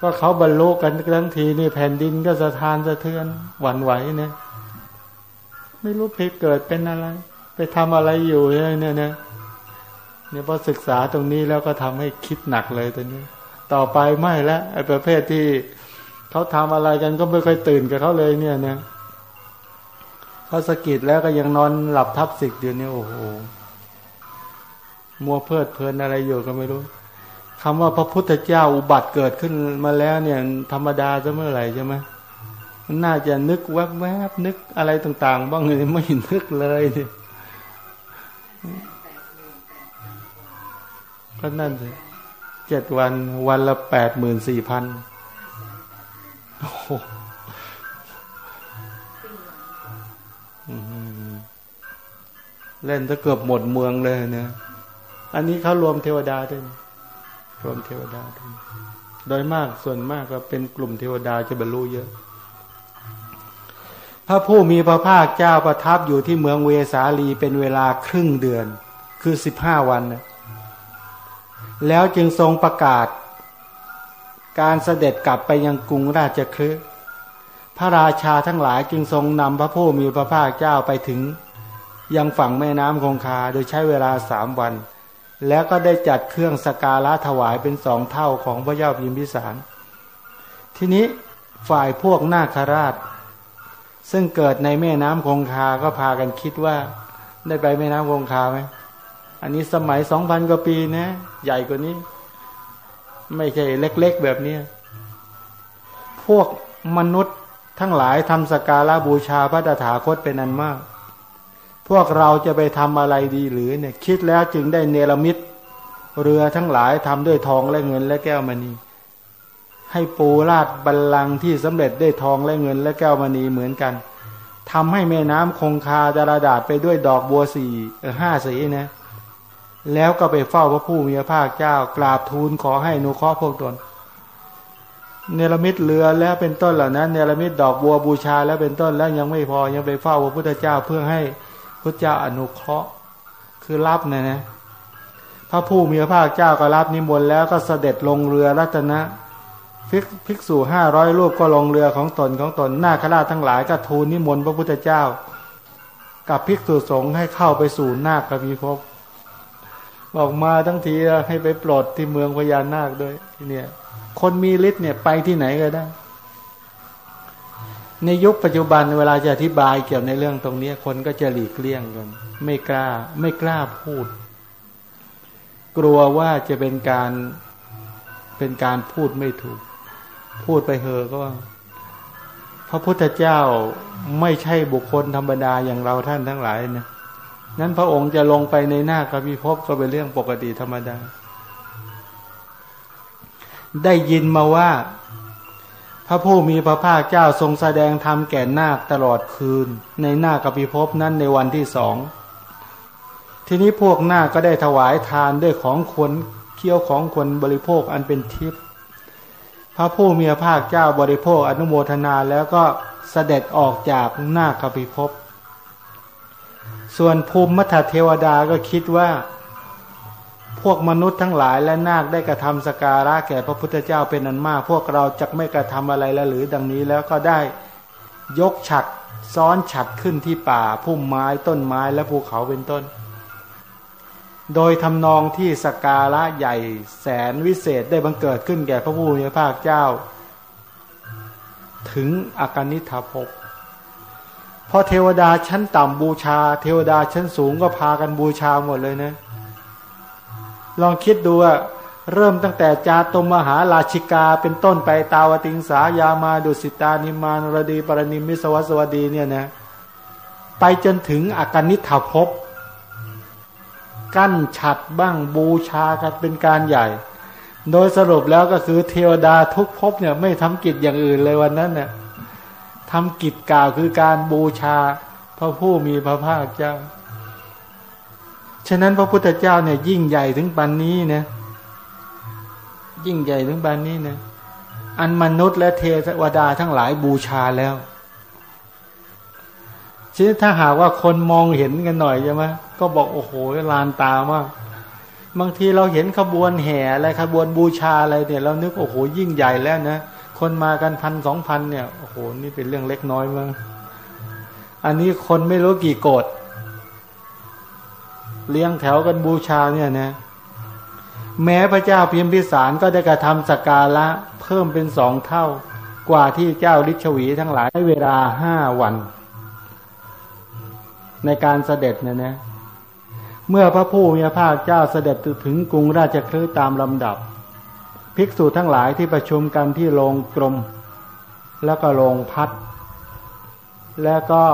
ก็เขาบรรลุกันทั้งทีนี่แผ่นดินก็สะทานสะเทือนหวั่นไหวเนี่ย ไม่รู้เพเกิดเป็นอะไร ไปทำอะไรอยู่เนี่ยเนี่ยเนี่ยพอศึกษาตรงนี้แล้วก็ทำให้คิดหนักเลยตอนนี้ ต่อไปไม่แล้วไอ้ประเภทที่เขาทำอะไรกันก็ไม่ค่อยตื่นกับเขาเลยเนี่ยเนะเขาสะกิดแล้วก็ยังนอนหลับทับสิกอยู่เนี่ยโอ้โหมัวเพลิดเพลินอะไรอยู่ก็ไม่รู้คำว่าพระพุทธเจ้าอุบัติเกิดขึ้นมาแล้วเนี่ย ธรรมดาจะเมื่อไหร่ใช่ไหม น่าจะนึกแวบๆนึกอะไรต่าง ๆ บ้างเลยไม่นึกเลยเนี่ยก็นั่นเลยเจ็ดวันวันละแปดหมื่นสี่พันเล่นจะเกือบหมดเมืองเลยเนี่ยอันนี้เขารวมเทวดาด้วยรวมเทวดาด้วยโดยมากส่วนมากก็เป็นกลุ่มเทวดาจะบรรลุเยอะ พระผู้มีพระภาคเจ้าประทับอยู่ที่เมืองเวสาลีเป็นเวลาครึ่งเดือน คือสิบห้าวันนะแล้วจึงทรงประกาศ การเสด็จกลับไปยังกรุงราชคฤห์พระราชาทั้งหลายจึงทรงนำพระผู้มีพระภาคเจ้าไปถึง ยังฝั่งแม่น้ำคงคาโดยใช้เวลาสามวัน แล้วก็ได้จัดเครื่องสการะถวายเป็นสองเท่าของพระเจ้าพิมพิสาร ทีนี้ฝ่ายพวกนาคราช ซึ่งเกิดในแม่น้ำคงคาก็พากันคิดว่า ได้ไปแม่น้ำคงคาไหมอันนี้สมัยสองพันกว่าปีนะ ใหญ่กว่านี้ ไม่ใช่เล็กๆแบบนี้พวกมนุษย์ทั้งหลายทำสกการะบูชาพระตถาคตเป็นอันมาก พวกเราจะไปทำอะไรดีหรือเนี่ย คิดแล้วจึงได้เนรมิตเรือทั้งหลายทำด้วยทองและเงินและแก้วมณี ให้ปูราดบัลลังก์ที่สำเร็จได้ทองและเงินและแก้วมณีเหมือนกันทำให้แม่น้ำคงคาดาราดาษไปด้วยดอกบัวสี่ห้าสีนะแล้วก็ไปเฝ้าพระผู้มีพระภาคเจ้ากราบทูลขอให้นุเคราะห์พวกตน เนรมิตเรือแล้วเป็นต้นเหล่านั้น เนรมิตดอกบัวบูชาแล้วเป็นต้นแล้วยังไม่พอยังไปเฝ้าพระพุทธเจ้าเพื่อให้พระเจ้าอนุเคราะห์คือรับนะนะพระผู้มีพระภาคเจ้าก็รับนิมนต์แล้วก็เสด็จลงเรือรัตนะ ภิกษุห้าร้อยรูปก็ลงเรือของตนของตนหน้าคราทั้งหลายก็ทูลนิมนต์พระพุทธเจ้า กับภิกษุสงฆ์ให้เข้าไปสู่นาคกมีภพบอกมาทั้งทีให้ไปปลดที่เมืองพญานาคด้วยเนี่ย คนมีฤทธิ์เนี่ยไปที่ไหนก็ได้ ในยุคปัจจุบันเวลาจะอธิบายเกี่ยวในเรื่องตรงนี้คนก็จะหลีกเลี่ยงกันไม่กล้า ไม่กล้าพูด กลัวว่าจะเป็นการเป็นการพูดไม่ถูก พูดไปเฮอก็ว่า พระพุทธเจ้าไม่ใช่บุคคลธรรมดาอย่างเราท่านทั้งหลายนะนั้นพระองค์จะลงไปในหน้ากพิภพก็เป็นเรื่องปกติธรรมดา ได้ยินมาว่า พระผู้มีพระภาคเจ้าทรงแสดงธรรมแก่นาคตลอดคืน ในหน้ากพิภพนั้นในวันที่สองทีนี้พวกนาคก็ได้ถวายทานด้วยของควรเคี้ยวของควรบริโภคอันเป็นทิพย์ พระผู้มีพระภาคเจ้าบริโภคอนุโมทนาแล้วก็เสด็จออกจากหน้าคปิภพส่วนภูมิมัทเทวดาก็คิดว่า พวกมนุษย์ทั้งหลายและนาคได้กระทำสการะแก่พระพุทธเจ้าเป็นอันมาก พวกเราจะไม่กระทำอะไรแล้วหรือดังนี้แล้วก็ได้ยกฉัดซ้อนฉัดขึ้นที่ป่าพุ่มไม้ต้นไม้และภูเขาเป็นต้น โดยทำนองที่สกาละใหญ่แสนวิเศษได้บังเกิดขึ้นแก่พระผู้มีพระภาคเจ้า ถึงอากานิธาภพพอเทวดาชั้นต่ำบูชา เทวดาชั้นสูงก็พากันบูชาหมดเลยนะ ลองคิดดูว่าเริ่มตั้งแต่จาตุมมหาราชิกาเป็นต้นไปตาวติงสายามาดุสิตานิมานรดีปรณิมิสวัสดีเนี่ยนะไปจนถึงอาการนิธาภพ กั้นฉัดบ้างบูชากันเป็นการใหญ่ โดยสรุปแล้วก็คือเทวดาทุกภพเนี่ยไม่ทำกิจอย่างอื่นเลยวันนั้นเนี่ยทำกิจกล่าวคือการบูชาพระผู้มีพระภาคเจ้า ฉะนั้นพระพุทธเจ้าเนี่ยยิ่งใหญ่ถึงปันนี้นะยิ่งใหญ่ถึงปันนี้นะอันมนุษย์และเทวดาทั้งหลายบูชาแล้ว ฉะนั้ถ้าหากว่าคนมองเห็นกันหน่อยใช่ไหมก็บอกโอ้โหลานตามากบางทีเราเห็นขบวนแห่อะไรขบวนบูชาอะไรเนี่ยเรานึกโอ้โหยิ่งใหญ่แล้วนะคนมากันพันสองพันเนี่ยโอ้โหนี่เป็นเรื่องเล็กน้อยมากอันนี้คนไม่รู้กี่โกดเลี้ยงแถวกันบูชาเนี่ยนะแม้พระเจ้าพิมพิสารก็ได้กระทำสกการะเพิ่มเป็นสองเท่า กว่าที่เจ้าลิชวีทั้งหลายใช้เวลาห้าวัน ในการเสด็จเนี่ยนะ เมื่อพระผู้มีพระภาคเจ้าเสด็จถึงกรุงราชคฤห์ตามลำดับ ภิกษุทั้งหลายที่ประชุมกันที่โรงกรมแล้วก็โรงพัด แล้วก็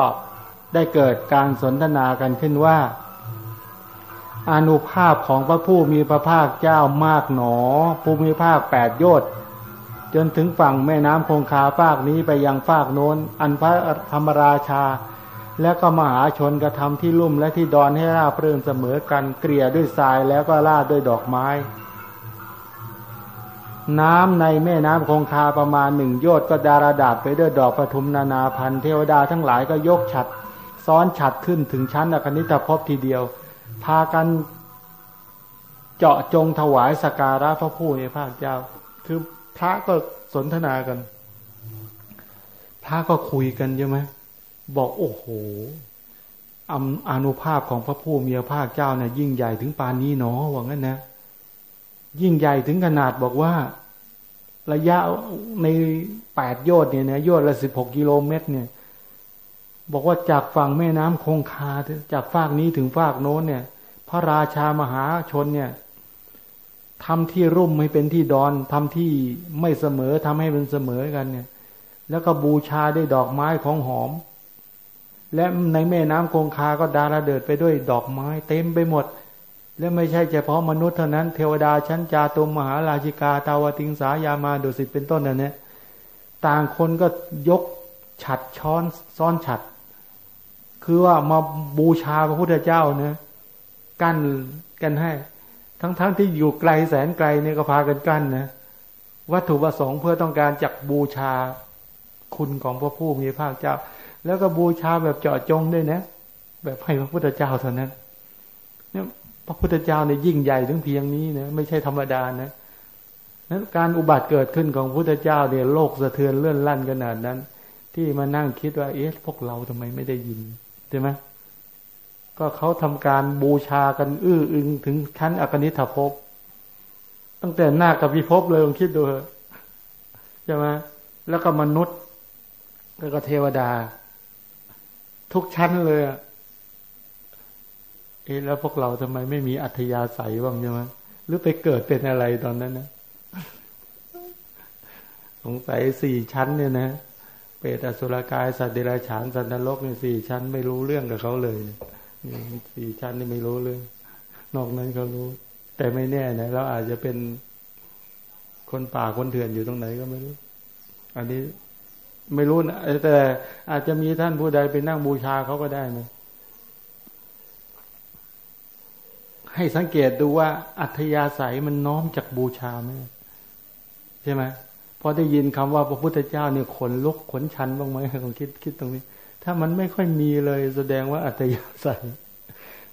ได้เกิดการสนทนากันขึ้นว่า อนุภาพของพระผู้มีพระภาคเจ้ามากหนอ ภูมิภาคแปดโยชน์จนถึงฝั่งแม่น้ำคงคาภาคนี้ไปยังภาคโน้น อันพระธรรมราชา แล้วก็มหาชนกระทำที่ลุ่มและที่ดอนให้ราบเรื่นเสมอกันเกลี่ยด้วยทรายแล้วก็ลาดด้วยดอกไม้ น้ำในแม่น้ำคงคาประมาณหนึ่งโยชน์ก็ดาราดาษไปด้วยดอกปทุมนานาพันเทวดาทั้งหลายก็ยกฉัด ซ้อนฉัดขึ้นถึงชั้นอคนิตภพทีเดียว พากันเจาะจงถวายสการะพระผู้ในภาคเจ้า คือพระก็สนทนากัน พระก็คุยกันใช่ไหม บอกโอ้โหอานุภาพของพระผู้มีพระภาคเจ้าเนี่ยยิ่งใหญ่ถึงปานนี้เนาะว่างั้นนะ ยิ่งใหญ่ถึงขนาดบอกว่า ระยะในแปดโยชน์เนี่ยนะโยชน์ละสิบหกกิโลเมตร เนี่ย บอกว่าจากฝั่งแม่น้ำคงคาจากฝากนี้ถึงฝากโน้นเนี่ย พระราชามหาชนเนี่ยทำที่รุ่มให้เป็นที่ดอนทำที่ไม่เสมอทำให้มันเสมอกันเนี่ย แล้วก็บูชาด้วยดอกไม้ของหอม และในแม่น้ำคงคาก็ดาราเดิดไปด้วยดอกไม้เต็มไปหมด และไม่ใช่เฉพาะมนุษย์เท่านั้นเทวดาชั้นจาตุมมหาราชิกา ตาวติงสายามาดุสิตเป็นต้นนั่นเนี่ยต่างคนก็ยกฉัดช้อนซ้อนฉัด คือว่ามาบูชาพระพุทธเจ้าเนะกั้นกันให้ ทั้งๆทที่อยู่ไกลแสนไกลเนี่ยก็พากันกั้นนะวัตถุประสงค์เพื่อต้องการจักบูชาคุณของพระผู้มีพระเจ้า แล้วก็บูชาแบบเจาะจงด้วยนะ แบบให้พระพุทธเจ้าเท่านั้นเนี่ยพระพุทธเจ้าเนี่ยยิ่งใหญ่ถึงเพียงนี้นะไม่ใช่ธรรมดานะนั้นการอุบัติเกิดขึ้นของพุทธเจ้าเนี่ยโลกสะเทือนเลื่อนลั่นขนาดนั้น ที่มานั่งคิดว่าเอ๊ะพวกเราทำไมไม่ได้ยินใช่ไหมก็เขาทำการบูชากันอื้ออึงถึงชั้นอกนิธภพตั้งแต่หน้ากับพิภพเลยลองคิดดูใช่ไหมแล้วก็มนุษย์ แล้วก็เทวดา ทุกชั้นเลยอะเอ๊ะแล้วพวกเราทำไมไม่มีอัธยาศัยบ้างใช่ไหมหรือไปเกิดเป็นอะไรตอนนั้นนะสงสัยสี่ชั้นเนี่ยนะเปรตอสุรกายสัตว์เดรัจฉานสัตว์นรกเนี่ยสี่ชั้นไม่รู้เรื่องกับเขาเลยนี่สี่ชั้นนี่ไม่รู้เรื่องนอกนั้นเขารู้ แต่ไม่แน่นะเราอาจจะเป็นคนป่าคนเถื่อนอยู่ตรงไหนก็ไม่รู้ อันนี้ ไม่รู้นะแต่อาจจะมีท่านผู้ใดไปนั่งบูชาเขาก็ได้นะให้สังเกตดูว่าอัธยาศัยมันน้อมจากบูชาไหมใช่ไหมพอได้ยินคำว่าพระพุทธเจ้าเนี่ยขนลุกขนชันบ้างไหมลองคิดคิดตรงนี้ ถ้ามันไม่ค่อยมีเลย แสดงว่าอัธยาศัย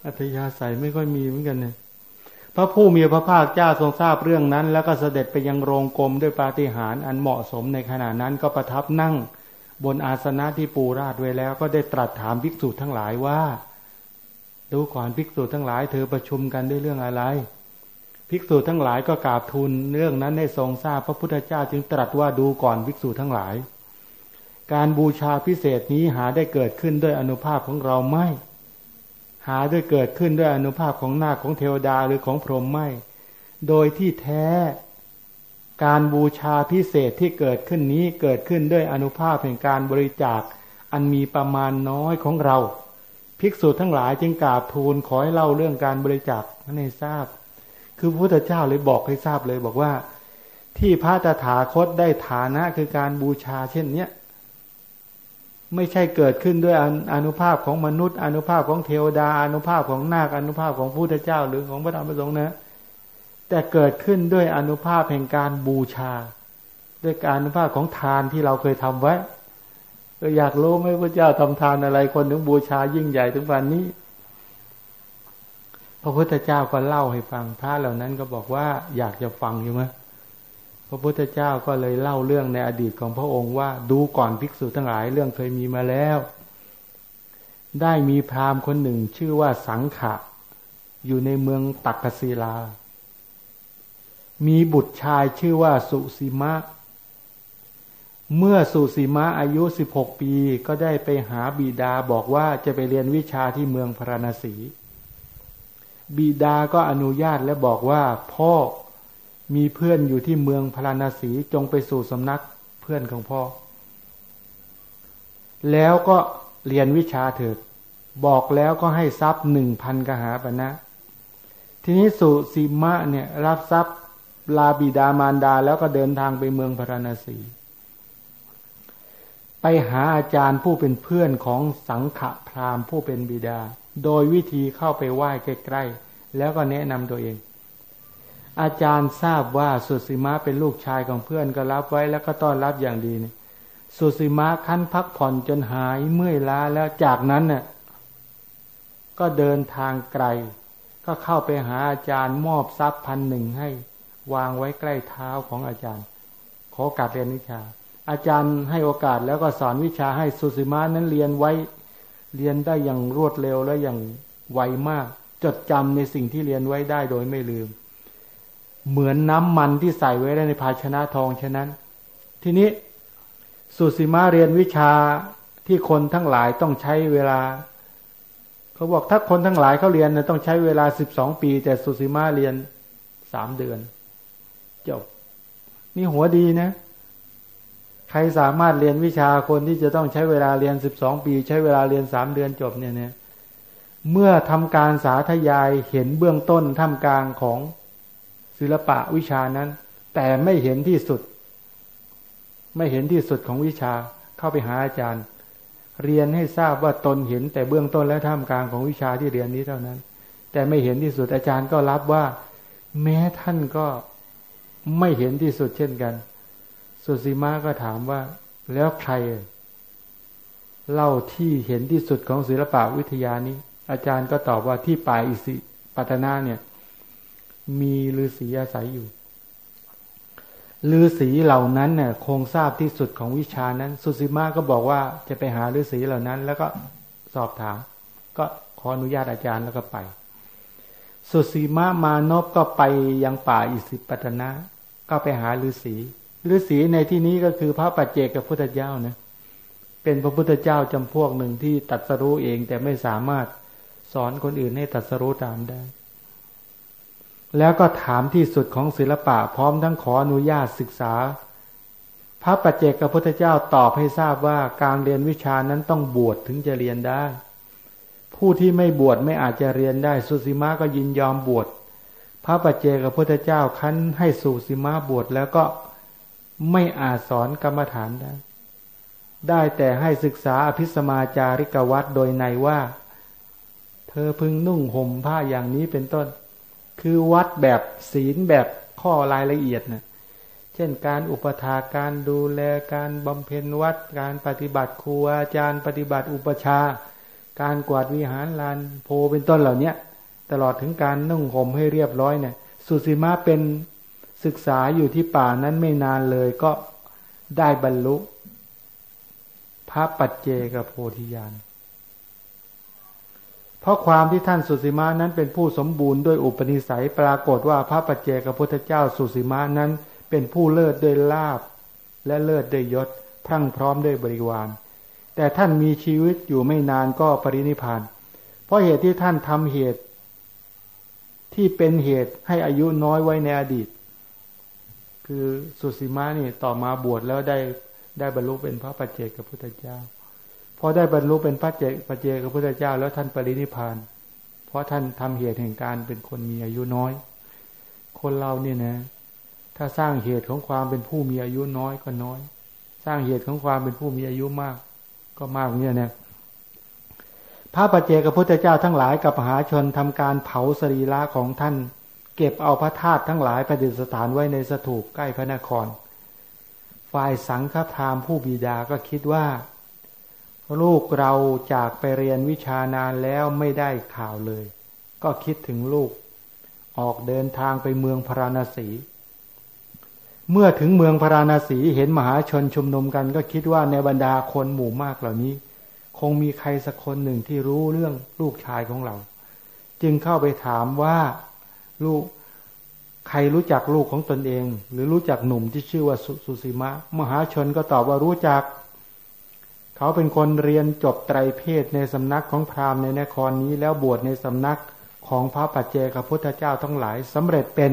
อัธยาศัยไม่ค่อยมีเหมือนกันเนี่ย พระผู้มีพระภาคเจ้าทรงทราบเรื่องนั้น แล้วก็เสด็จไปยังโรงกรมด้วยปาฏิหาริย์อันเหมาะสมในขณะนั้นก็ประทับนั่งบนอาสนะที่ปูราดไว้แล้ว ก็ได้ตรัสถามภิกษุทั้งหลายว่าดูก่อนภิกษุทั้งหลายเธอประชุมกันด้วยเรื่องอะไร ภิกษุทั้งหลายก็กราบทูลเรื่องนั้นให้ทรงทราบพระพุทธเจ้าจึงตรัสว่าดูก่อนภิกษุทั้งหลาย การบูชาพิเศษนี้หาได้เกิดขึ้นด้วยอนุภาพของเราไม่ หาด้วยเกิดขึ้นด้วยอนุภาพของนาคของเทวดาหรือของพรหมไม่ โดยที่แท้การบูชาพิเศษที่เกิดขึ้นนี้เกิดขึ้นด้วยอนุภาพแห่งการบริจาค อันมีประมาณน้อยของเรา ภิกษุทั้งหลายจึงกราบทูลขอให้เล่าเรื่องการบริจาคให้ทราบ คือพระพุทธเจ้าเลยบอกให้ทราบเลยบอกว่า ที่พระตถาคตได้ฐานะคือการบูชาเช่นเนี้ย ไม่ใช่เกิดขึ้นด้วยอนุภาพของมนุษย์ อนุภาพของเทวดา อนุภาพของนาคอนุภาพของพระพุทธเจ้า หรือของพระธรรมพระสงฆ์นะ แต่เกิดขึ้นด้วยอนุภาพแห่งการบูชา ด้วยการอนุภาพของทานที่เราเคยทำไว้ก็อยากรู้ไหมพระเจ้าทำทานอะไรคนถึงบูชายิ่งใหญ่ถึงวันนี้ พระพุทธเจ้าก็เล่าให้ฟังพระเหล่านั้นก็บอกว่าอยากจะฟังอยู่ไหม พระพุทธเจ้าก็เลยเล่าเรื่องในอดีตของพระองค์ว่าดูก่อนภิกษุทั้งหลายเรื่องเคยมีมาแล้ว ได้มีพราหมณ์คนหนึ่งชื่อว่าสังขะ อยู่ในเมืองตักกศิลา มีบุตรชายชื่อว่าสุสีมะ เมื่อสุสีมะอายุสิบหกปีก็ได้ไปหาบิดาบอกว่าจะไปเรียนวิชาที่เมืองพราณสี บิดาก็อนุญาตและบอกว่าพ่อ มีเพื่อนอยู่ที่เมืองพราณสีจงไปสู่สำนักเพื่อนของพ่อ แล้วก็เรียนวิชาเถิด บอกแล้วก็ให้ทรัพย์หนึ่งพันกหาปณะนะ ทีนี้สุสีมะเนี่ยรับทรัพย์ลาบิดามารดาแล้วก็เดินทางไปเมืองพราณสี ไปหาอาจารย์ผู้เป็นเพื่อนของสังขะพราหมณ์ผู้เป็นบิดา โดยวิธีเข้าไปไหว้ใกล้ๆแล้วก็แนะนำตัวเอง อาจารย์ทราบว่าสุสีมาเป็นลูกชายของเพื่อนก็รับไว้แล้วก็ต้อนรับอย่างดีเนี่ยสุสีมาขั้นพักผ่อนจนหายเมื่อยล้าแล้วจากนั้นน่ะก็เดินทางไกล ก็เข้าไปหาอาจารย์มอบทรัพย์พันหนึ่งให้ วางไว้ใกล้เท้าของอาจารย์ ขอการเรียนวิชา อาจารย์ให้โอกาสแล้วก็สอนวิชาให้สุสีมานั้นเรียนไว้ เรียนได้อย่างรวดเร็วและอย่างไวมาก จดจำในสิ่งที่เรียนไว้ได้โดยไม่ลืม เหมือนน้ำมันที่ใส่ไว้ในภาชนะทองฉะนั้น ทีนี้สุสีมาเรียนวิชาที่คนทั้งหลายต้องใช้เวลา เขาบอกถ้าคนทั้งหลายเขาเรียนต้องใช้เวลาสิบสองปี แต่สุสีมาเรียนสามเดือนจบนี่หัวดีนะ ใครสามารถเรียนวิชาคนที่จะต้องใช้เวลาเรียนสิบสองปี ใช้เวลาเรียนสามเดือนจบเนี่ยเนี่ยเมื่อทำการสาธยายเห็นเบื้องต้นท่ามกลางของ ศิลปะวิชานั้น แต่ไม่เห็นที่สุด ไม่เห็นที่สุดของวิชาเข้าไปหาอาจารย์ เรียนให้ทราบว่าตนเห็น แต่เบื้องต้นและท่ามกลางของวิชาที่เรียนนี้เท่านั้น แต่ไม่เห็นที่สุดอาจารย์ก็รับว่า แม้ท่านก็ไม่เห็นที่สุดเช่นกัน สุสีมาก็ถามว่า แล้วใคร เล่าที่เห็นที่สุดของศิลปะวิทยานี้ อาจารย์ก็ตอบว่าที่ป่าอิสิปัตนาเนี่ย มีฤาษีอาศัยอยู่ฤาษีเหล่านั้นเนี่ยคงทราบที่สุดของวิชานั้น สุสีมาก็บอกว่าจะไปหาฤาษีเหล่านั้น แล้วก็สอบถาม ก็ขออนุญาตอาจารย์แล้วก็ไป สุสีมามานพก็ไปยังป่าอิสิปตนะก็ไปหาฤาษีฤาษีในที่นี้ก็คือพระปัจเจกกับพุทธเจ้านะเป็นพระพุทธเจ้าจำพวกหนึ่งที่ตัดสรู้เองแต่ไม่สามารถสอนคนอื่นให้ตัดสรู้ตามได้ แล้วก็ถามที่สุดของศิลปะพร้อมทั้งขออนุญาตศึกษา พระปัจเจกกับพุทธเจ้าตอบให้ทราบว่าการเรียนวิชานั้นต้องบวชถึงจะเรียนได้ ผู้ที่ไม่บวชไม่อาจจะเรียนได้สุสีมาก็ยินยอมบวชพระปัจเจกับพุทธเจ้าคั้นให้สู่สิมาบวชแล้วก็ไม่อาจสอนกรรมฐานได้ ได้แต่ให้ศึกษาอภิสมาจาริกวัตโดยในว่า เธอพึงนุ่งห่มผ้าอย่างนี้เป็นต้น คือวัดแบบศีลแบบข้อรายละเอียดนะเช่นการอุปถาการดูแลการบำเพ็ญวัด การปฏิบัติครูอาจารย์ปฏิบัติอุปชา การกวาดวิหารลานโพเป็นต้นเหล่านี้ตลอดถึงการนุ่งห่มให้เรียบร้อยเนี่ย สุสีมาเป็นศึกษาอยู่ที่ป่านั้นไม่นานเลยก็ได้บรรลุ พระปัจเจกับโพธิญาณ ราะความที่ท่านสุสีมานั้นเป็นผู้สมบูรณ์ด้วยอุปนิสัยปรากฏว่าพระปัจเจกพุทธเจ้าสุสีมานั้น เป็นผู้เลิศด้วยลาบและเลิศด้วยยศ พรั่งพร้อมด้วยบริวาร แต่ท่านมีชีวิตอยู่ไม่นานก็ปรินิพานเพราะเหตุที่ท่านทำเหตุ ที่เป็นเหตุให้อายุน้อยไว้ในอดีต คือสุสีมานี่ต่อมาบวชแล้วได้ได้บรรลุเป็นพระปัจเจกพุทธเจ้า พอได้บรรลุเป็นพระเจกปัจเจกับพุทธเจ้า แล้วท่านปรินิพาน เพราะท่านทำเหตุแห่งการเป็นคนมีอายุน้อย คนเราเนี่ยนะ ถ้าสร้างเหตุของความเป็นผู้มีอายุน้อยก็น้อย สร้างเหตุของความเป็นผู้มีอายุมาก ก็มากเนี่ยนะพระปัจเจกพุทธเจ้าทั้งหลายกับมหาชนทำการเผาสรีระของท่าน เก็บเอาพระธาตุทั้งหลายประดิษฐานไว้ในสถูปใกล้พระนคร ฝ่ายสังฆพามผู้บิดาก็คิดว่า ลูกเราจากไปเรียนวิชานานแล้วไม่ได้ข่าวเลย ก็คิดถึงลูก ออกเดินทางไปเมืองพราณสี เมื่อถึงเมืองพราณสีเห็นมหาชนชุมนุมกัน ก็คิดว่าในบรรดาคนหมู่มากเหล่านี้ คงมีใครสักคนหนึ่งที่รู้เรื่องลูกชายของเรา จึงเข้าไปถามว่าลูกใครรู้จักลูกของตนเอง หรือรู้จักหนุ่มที่ชื่อว่าสุสีมะ มหาชนก็ตอบว่ารู้จัก เขาเป็นคนเรียนจบไตรเพศในสำนักของพราหมณ์ในนครนี้ แล้วบวชในสำนักของพระปัจเจกพุทธเจ้าทั้งหลายสำเร็จเป็น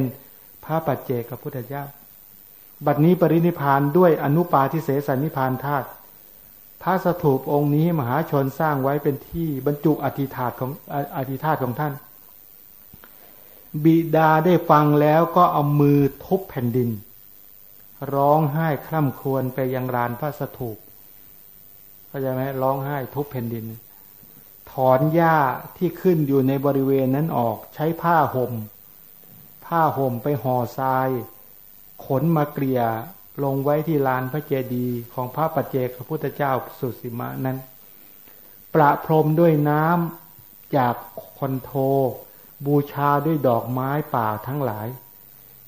พระปัจเจกพุทธเจ้า บัดนี้ปรินิพานด้วยอนุปาทิเสสนิพานธาตุพระสถูปองค์นี้มหาชนสร้างไว้เป็นที่บรรจุอธิธาตของอธิธาตของท่าน บิดาได้ฟังแล้วก็เอามือทุบแผ่นดิน ร้องไห้คร่ำครวญไปยังรานพระสถูป เข้าใจไหมร้องไห้ทุบแผ่นดิน ถอนหญ้าที่ขึ้นอยู่ในบริเวณนั้นออก ใช้ผ้าหม่ม ผ้าห่มไปห่อทราย ขนมาเกลี่ยลงไว้ที่ลานพระเจดีย์ของพระปัจเจกพระพุทธเจ้าสุสีมะนั้น ประพรมด้วยน้ำจากคอนโท บูชาด้วยดอกไม้ป่าทั้งหลาย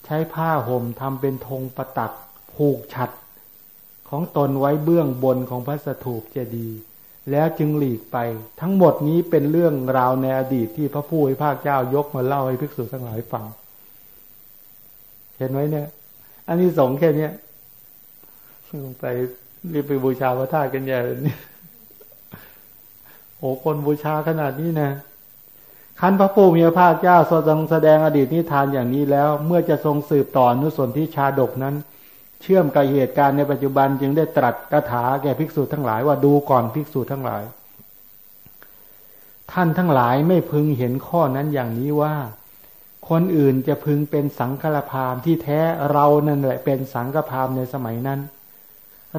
ใช้ผ้าห่มทำเป็นธงประตักผูกฉัด ของตนไว้เบื้องบนของพระสถูปเจดีย์แล้วจึงหลีกไป ทั้งหมดนี้เป็นเรื่องราวในอดีตที่พระผู้ให้ภาคเจ้ายกมาเล่าให้ภิกษุทั้งหลายฟัง เห็นไหมเนี่ย อันนี้สองแค่นี้ไปรีบไปบูชาพระธาตุกันใหญ่เลยโอ้คนบูชาขนาดนี้นะคันพระผู้มีพระภาคเจ้าทรงแสดงอดีตนิทานอย่างนี้แล้ว เมื่อจะทรงสืบต่อนุสนที่ชาดกนั้น เชื่อมกับเหตุการณ์ในปัจจุบันจึงได้ตรัสคาถาแก่ภิกษุทั้งหลายว่าดูก่อนภิกษุทั้งหลาย ท่านทั้งหลายไม่พึงเห็นข้อนั้นอย่างนี้ว่า คนอื่นจะพึงเป็นสังฆพามที่แท้เรานั่นแหละเป็นสังฆพามในสมัยนั้น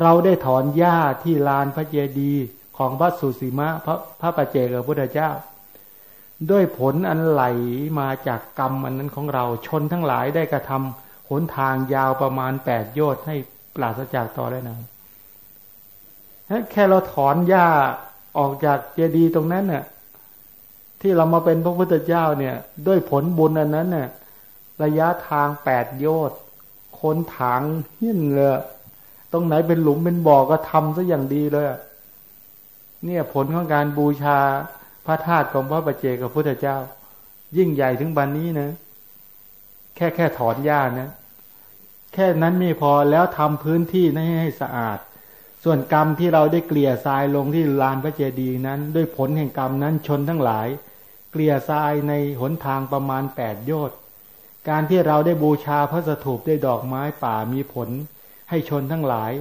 เราได้ถอนหญ้าที่ลานพระเจดีย์ของพระสุสีมะพระพระปเจกับพุทธเจ้า ด้วยผลอันไหลมาจากกรรมอันนั้นของเราชนทั้งหลายได้กระทำ หนทางยาวประมาณแปดโยชน์ให้ปราศจากต่อได้นะแค่เราถอนหญ้าออกจากเจดีย์ตรงนั้นเนี่ยที่เรามาเป็นพระพุทธเจ้าเนี่ย ด้วยผลบุญอันนั้นเนี่ยระยะทางแปดโยชน์คนถางเหี้ยนเลยตรงไหนเป็นหลุมเป็นบ่อก็ทำซะอย่างดีเลยเนี่ยผลของการบูชาพระธาตุของพระปัจเจกับพุทธเจ้า ยิ่งใหญ่ถึงบันนี้นะ แค่แค่ถอนหญ้านะ แค่นั้นไม่พอแล้วทำพื้นที่ให้ให้สะอาด ส่วนกรรมที่เราได้เกลี่ยทรายลงที่ลานพระเจดีย์นั้น ด้วยผลแห่งกรรมนั้นชนทั้งหลาย เกลี่ยทรายในหนทางประมาณแปดโยชน์การที่เราได้บูชาพระสถูปได้ดอกไม้ป่ามีผลให้ชนทั้งหลาย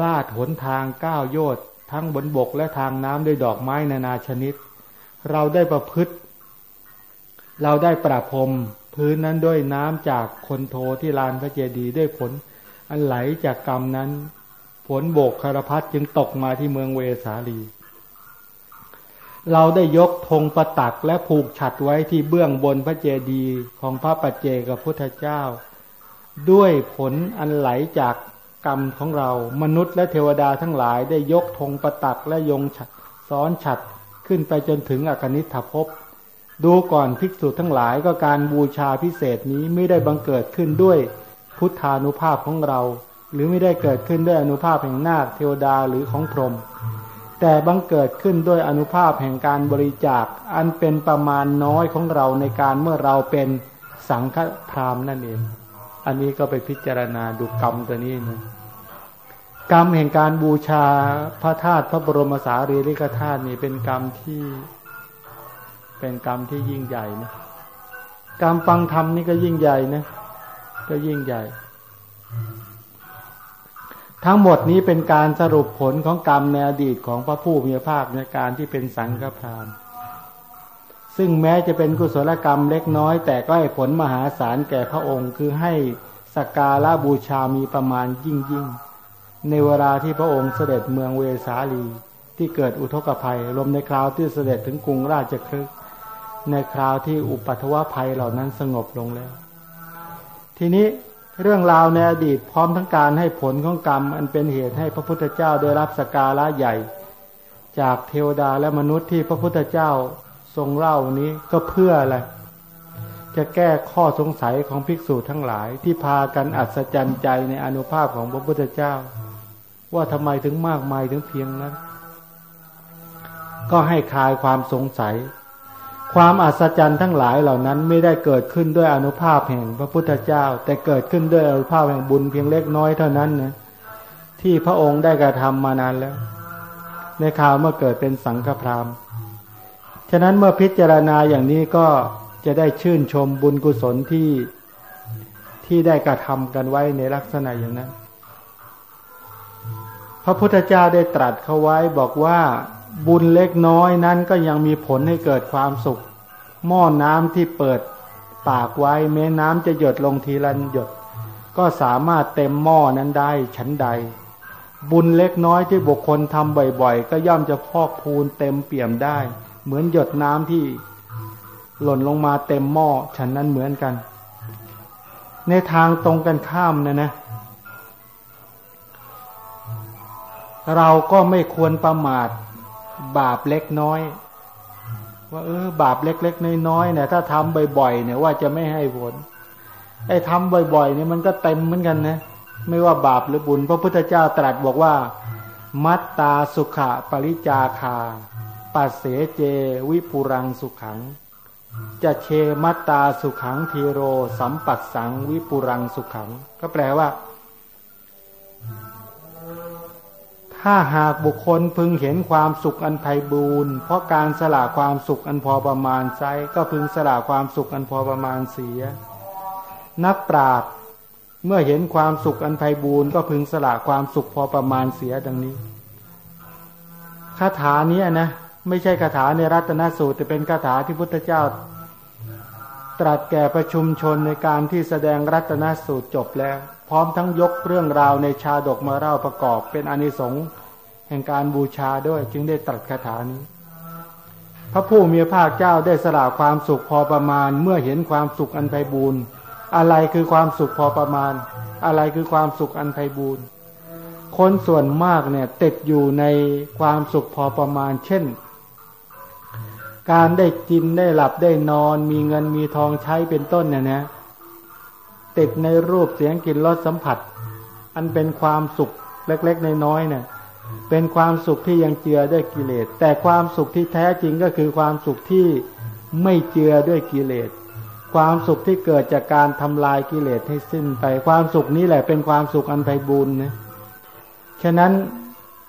ลาดหนทางก้าวโยดทั้งบนบกและทางน้ำด้วยดอกไม้นานาชนิด เราได้ประพฤติ เราได้ประพรม พื้นนั้นด้วยน้ำจากคนโทที่ลานพระเจดีย์ด้วยผล อันไหลจากกรรมนั้น ผลโบกคารพัดจึงตกมาที่เมืองเวสาลี เราได้ยกธงประตักและผูกฉัดไว้ที่เบื้องบนพระเจดีย์ของพระปัจเจกับพุทธเจ้า ด้วยผลอันไหลจากกรรมของเรา มนุษย์และเทวดาทั้งหลายได้ยกธงประตักและยงฉัดซ้อนฉัดขึ้นไปจนถึงอกนิฐภพ ดูก่อนภิกษุทั้งหลายก็การบูชาพิเศษนี้ไม่ได้บังเกิดขึ้นด้วยพุทธานุภาพของเรา หรือไม่ได้เกิดขึ้นด้วยอนุภาพแห่งนาคเทวดาหรือของพรหมแต่บังเกิดขึ้นด้วยอนุภาพแห่งการบริจาคอันเป็นประมาณน้อยของเราในการเมื่อเราเป็นสังฆพรามนั่นเอง อันนี้ก็ไปพิจารณาดูกรรมตัวนี้นะกรรมแห่งการบูชาพระธาตุพระบรมสารีริกธาตุนี่เป็นกรรมที่ เป็นกรรมที่ยิ่งใหญ่นะกรรมฟังธรรมนี่ก็ยิ่งใหญ่นะก็ยิ่งใหญ่ ทั้งหมดนี้เป็นการสรุปผลของกรรมในอดีตของพระผู้มีพระภาคในการที่เป็นสังฆพรามซึ่งแม้จะเป็นกุศลกรรมเล็กน้อย แต่ก็ให้ผลมหาศาลแก่พระองค์ คือให้สกการะบูชามีประมาณยิ่งยิ่ง ในเวลาที่พระองค์เสด็จเมืองเวสาลี ที่เกิดอุทกภัยรวมในคราวที่เสด็จถึงกรุงราชคฤห์ ในคราวที่อุปัตวภัยเหล่านั้นสงบลงแล้ว ทีนี้เรื่องราวในอดีตพร้อมทั้งการให้ผลของกรรม อันเป็นเหตุให้พระพุทธเจ้าได้รับสการะใหญ่ จากเทวดาและมนุษย์ที่พระพุทธเจ้าทรงเล่านี้ก็เพื่ออะไรจะแก้ข้อสงสัยของภิกษุทั้งหลายที่พากันอัศจรรย์ใจในอนุภาพของพระพุทธเจ้า ว่าทำไมถึงมากมายถึงเพียงนั้น ก็ให้คลายความสงสัย ความอัศจรรย์ทั้งหลายเหล่านั้นไม่ได้เกิดขึ้นด้วยอนุภาพแห่งพระพุทธเจ้า แต่เกิดขึ้นด้วยอนุภาพแห่งบุญเพียงเล็กน้อยเท่านั้นนะที่พระองค์ได้กระทำมานานแล้ว ในข่าวเมื่อเกิดเป็นสังฆพรามฉะนั้นเมื่อพิจารณาอย่างนี้ก็จะได้ชื่นชมบุญกุศลที่ที่ได้กระทำกันไว้ในลักษณะอย่างนั้น พระพุทธเจ้าได้ตรัสเขาไว้บอกว่า บุญเล็กน้อยนั้นก็ยังมีผลให้เกิดความสุข หม้อน้ำที่เปิดปากไว้แม้น้ำจะหยดลงทีละหยด ก็สามารถเต็มหม้อนั้นได้ชั้นใด บุญเล็กน้อยที่บุคคลทำบ่อยๆ ก็ย่อมจะพอกพูนเต็มเปี่ยมได้ เหมือนหยดน้ำที่หล่นลงมาเต็มหม้อฉันนั้นเหมือนกัน ในทางตรงกันข้ามนะนะ เราก็ไม่ควรประมาท บาปเล็กน้อย ว่าเออบาปเล็ก ๆ น้อยๆเนี่ยถ้าทำบ่อยๆเนี่ยว่าจะไม่ให้ผลไอ้ทำบ่อยๆเนี่ยมันก็เต็มเหมือนกันนะไม่ว่าบาปหรือบุญ พระพุทธเจ้าตรัสบอกว่า มัตตาสุขะปริจาคาปัสเสเจ วิปุรังสุขัง จะเชมัตตาสุขังทีโร สัมปัสสังวิปุรังสุขัง ก็แปลว่า ถ้าหากบุคคลพึงเห็นความสุขอันไพบูรณ์เพราะการสละความสุขอันพอประมาณไซก็พึงสละความสุขอันพอประมาณเสีย นักปราชญ์เมื่อเห็นความสุขอันไพบูรณ์ก็พึงสละความสุขพอประมาณเสียดังนี้คาถานี้นะไม่ใช่คาถาในรัตนสูตรแต่เป็นคาถาที่พุทธเจ้า ตรัสแก่ประชุมชนในการที่แสดงรัตนสูตรจบแล้ว พร้อมทั้งยกเรื่องราวในชาดกมาเล่าประกอบเป็นอนิสงส์แห่งการบูชาด้วยจึงได้ตรัสคาถานี้ พระผู้มีพระภาคเจ้าได้สละความสุขพอประมาณ เมื่อเห็นความสุขอันไพบูรณ์อะไรคือความสุขพอประมาณ อะไรคือความสุขอันไพบูรณ์คนส่วนมากเนี่ยติดอยู่ในความสุขพอประมาณ เช่น การได้กินได้หลับได้นอน มีเงินมีทองใช้เป็นต้นเนี่ยนะติดในรูปเสียงกลิ่นรสสัมผัส อันเป็นความสุขเล็ก ๆ น้อยๆเนี่ยเป็นความสุขที่ยังเจือด้วยกิเลส แต่ความสุขที่แท้จริงก็คือความสุขที่ไม่เจือด้วยกิเลส ความสุขที่เกิดจากการทำลายกิเลสให้สิ้นไปความสุขนี้แหละเป็นความสุขอันไพบูรณ์นะฉะนั้น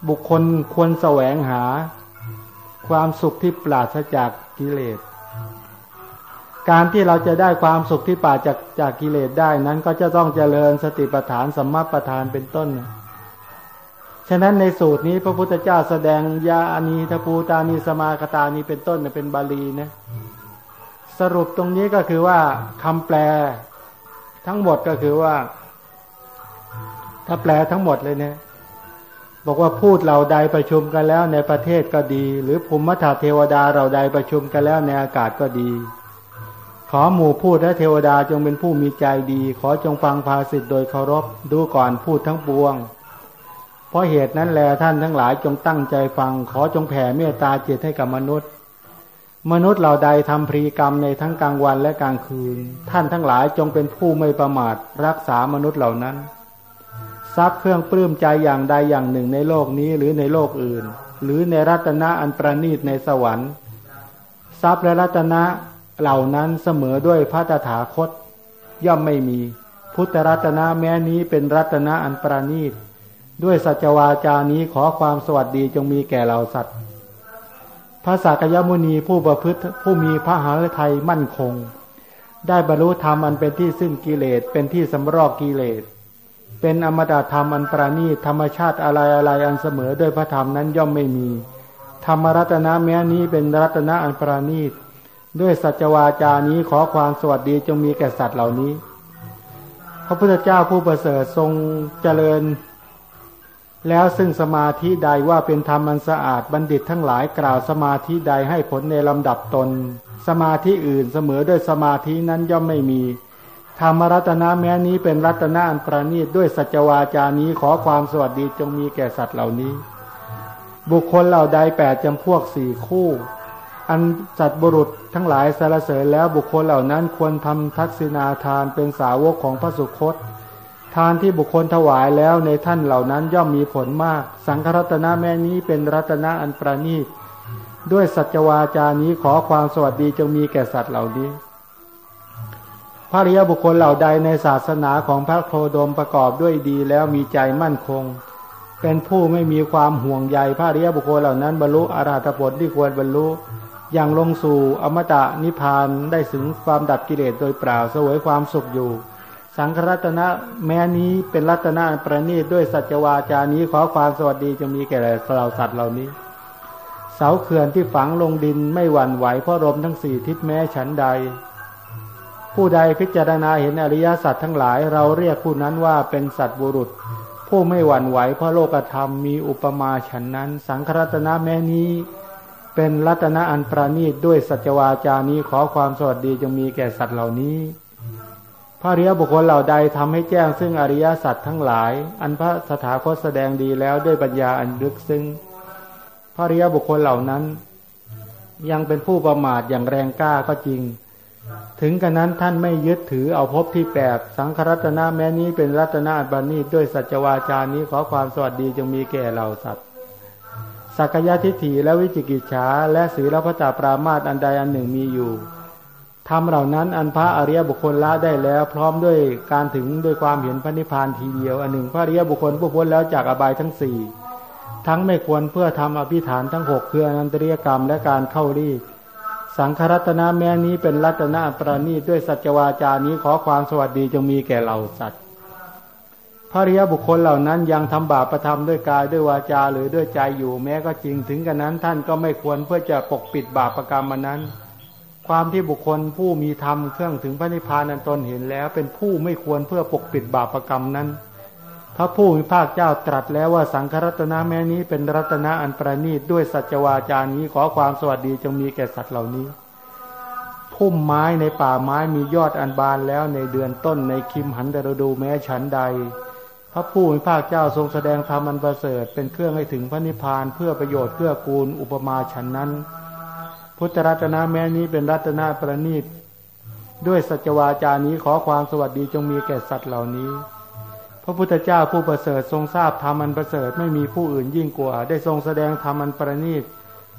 บุคคลควรแสวงหา ความสุขที่ปราศจากกิเลส การที่เราจะได้ความสุขที่ปราศจากจากกิเลสได้นั้นก็จะต้องเจริญสติปัฏฐานสัมมาปัฏฐานเป็นต้น ฉะนั้นในสูตรนี้พระพุทธเจ้าแสดงยาอานีทภูตานีสมาคตานีเป็นต้นเป็นบาลีนะสรุปตรงนี้ก็คือว่าคำแปลทั้งหมดก็คือว่า ถ้าแปลทั้งหมดเลยเนี่ย บอกว่าพูดเราใดประชุมกันแล้วในประเทศก็ดี หรือภูมิธาเทวดาเราใดประชุมกันแล้วในอากาศก็ดี ขอหมู่พูดและเทวดาจงเป็นผู้มีใจดี ขอจงฟังภาสิทธ์โดยเคารพดูก่อนพูดทั้งปวง เพราะเหตุนั้นแลท่านทั้งหลายจงตั้งใจฟัง ขอจงแผ่เมตตาจิตให้กับมนุษย์ มนุษย์เราใดทำพรีกรรมในทั้งกลางวันและกลางคืน ท่านทั้งหลายจงเป็นผู้ไม่ประมาทรักษามนุษย์เหล่านั้น ทรัพย์เครื่องปลื้มใจอย่างใดอย่างหนึ่งในโลกนี้หรือในโลกอื่น หรือในรัตนะอันประณีตในสวรรค์ ทรัพย์และรัตนะเหล่านั้นเสมอด้วยพระตถาคต ย่อมไม่มี พุทธรัตนะแม้นี้เป็นรัตนะอันประณีต ด้วยสัจวาจานี้ขอความสวัสดีจงมีแก่เราสัตว์พระสักยมุนีผู้ประพฤติผู้มีพระหฤทัยมั่นคง ได้บรรลุธรรมอันเป็นที่สิ้นกิเลสเป็นที่สำรอกกิเลส เป็นอมตะธรรมอันประณีตธรรมชาติอะไรอะไรอันเสมอด้วยพระธรรมนั้นย่อมไม่มี ธรรมรัตนะแม้นี้เป็นรัตนะอันประณีตด้วยสัจวาจานี้ขอความสวัสดีจงมีแก่สัตว์เหล่านี้ พระพุทธเจ้าผู้ประเสริฐทรงเจริญ แล้วซึ่งสมาธิใดว่าเป็นธรรมอันสะอาดบัณฑิตทั้งหลายกล่าวสมาธิใดให้ผลในลำดับตน สมาธิอื่นเสมอด้วยสมาธินั้นย่อมไม่มี ธรรมรัตนะแม้นี้เป็นรัตนะอันประณีตด้วยสัจวาจานี้ขอความสวัสดีจงมีแก่สัตว์เหล่านี้ บุคคลเหล่าใดแปดจำพวกสี่คู่ อันสัตบุรุษทั้งหลายสารเสริญแล้วบุคคลเหล่านั้นควรทำทักษิณาทานเป็นสาวกของพระสุคต ทานที่บุคคลถวายแล้วในท่านเหล่านั้นย่อมมีผลมาก สังฆรัตนะแม่นี้เป็นรัตนะอันประณีตด้วยสัจวาจานี้ขอความสวัสดีจงมีแก่สัตว์เหล่านี้ ระริยบุคคลเหล่าใดในศาสนาของพระโคดมประกอบด้วยดีแล้วมีใจมั่นคง เป็นผู้ไม่มีความห่วงใยพระริยบุคคลเหล่านั้นบรรลุอาราธผลที่ควรบรรลุอย่างลงสู่อมตะนิพพานได้ถึงความดับกิเลสโดยเปล่าเสวยความสุขอยู่ สังฆรัตนะแม้นี้เป็นรัตนะประณีตด้วยสัจวาจานี้ขอความสวัสดีจะมีแก่เราสัตว์เหล่านี้ เสาเขื่อนที่ฝังลงดินไม่หวั่นไหวเพราะลมทั้งสี่ทิศแม้ฉันใด ผู้ใดพิจารณาเห็นอริยสัจทั้งหลาย เราเรียกผู้นั้นว่าเป็นสัตบุรุษ ผู้ไม่หวั่นไหวเพราะโลกธรรมมีอุปมาฉันนั้น สังครัตนะแม้นี้ เป็นรัตนะอันประณีตด้วยสัจวาจานี้ขอความสวัสดีจงมีแก่สัตว์เหล่านี้พระเรียบุคคลเหล่าใดทำให้แจ้งซึ่งอริยสัจทั้งหลาย อันพระสถาคตแสดงดีแล้วด้วยปัญญาอันลึกซึ้งพระเรียบุคคลเหล่านั้น ยังเป็นผู้ประมาทอย่างแรงกล้าก็จริง ถึงกันนั้นท่านไม่ยึดถือเอาพบที่แปดสังครัตนะแม้นี้เป็นรัตนาบานีด้วยสัจวาจานี้ขอความสวัสดีจงมีแก่เราสัตว์สักยะทิฏฐิและวิจิกิจฉาและศีลพระจาปรามาตอันใดอันหนึ่งมีอยู่ทำเหล่านั้นอันพระอริยบุคคลละได้แล้ว พร้อมด้วยการถึงด้วยความเห็นพระนิพพานทีเดียว อันหนึ่งพระอริยบุคคลผู้พ้นแล้วจากอบายทั้งสี่ทั้งไม่ควรเพื่อทำอภิฐานทั้งหกคืออนันตริยกรรมและการเข้ารี สังครัตนาแม้นี้เป็นรัตนาประณีตด้วยสัจวาจานี้ขอความสวัสดีจงมีแก่เราสัตว์พระริยบุคคลเหล่านั้นยังทำบาปประทำด้วยกายด้วยวาจาหรือด้วยใจอยู่แม้ก็จริงถึงกันนั้นท่านก็ไม่ควรเพื่อจะปกปิดบาปประกรรมมันนั้น ความที่บุคคลผู้มีธรรมเครื่องถึงพระนิพพานันตนเห็นแล้ว เป็นผู้ไม่ควรเพื่อปกปิดบาปประกรรมนั้น พระผู้มีภาคเจ้าตรัสแล้วว่าสังฆรัตนะแม้นี้เป็นรัตนะอันประณีตด้วยสัจวาจานี้ขอความสวัสดีจงมีแก่สัตว์เหล่านี้พุ่มไม้ในป่าไม้มียอดอันบานแล้วในเดือนต้นในคิมหันดรดูแม้ฉันใด พระผู้มีภาคเจ้าทรงแสดงธรรมอันประเสริฐเป็นเครื่องให้ถึงพระนิพพานเพื่อประโยชน์เพื่อกูลอุปมาฉันนั้น พุทธรัตนะแม้นี้เป็นรัตนะประณีตด้วยสัจวาจานี้ขอความสวัสดีจงมีแก่สัตว์เหล่านี้ พระพุทธเจ้าผู้ประเสริฐทรงทราบธรรมอันประเสริฐไม่มีผู้อื่นยิ่งกว่า ได้ทรงแสดงธรรมอันประณีต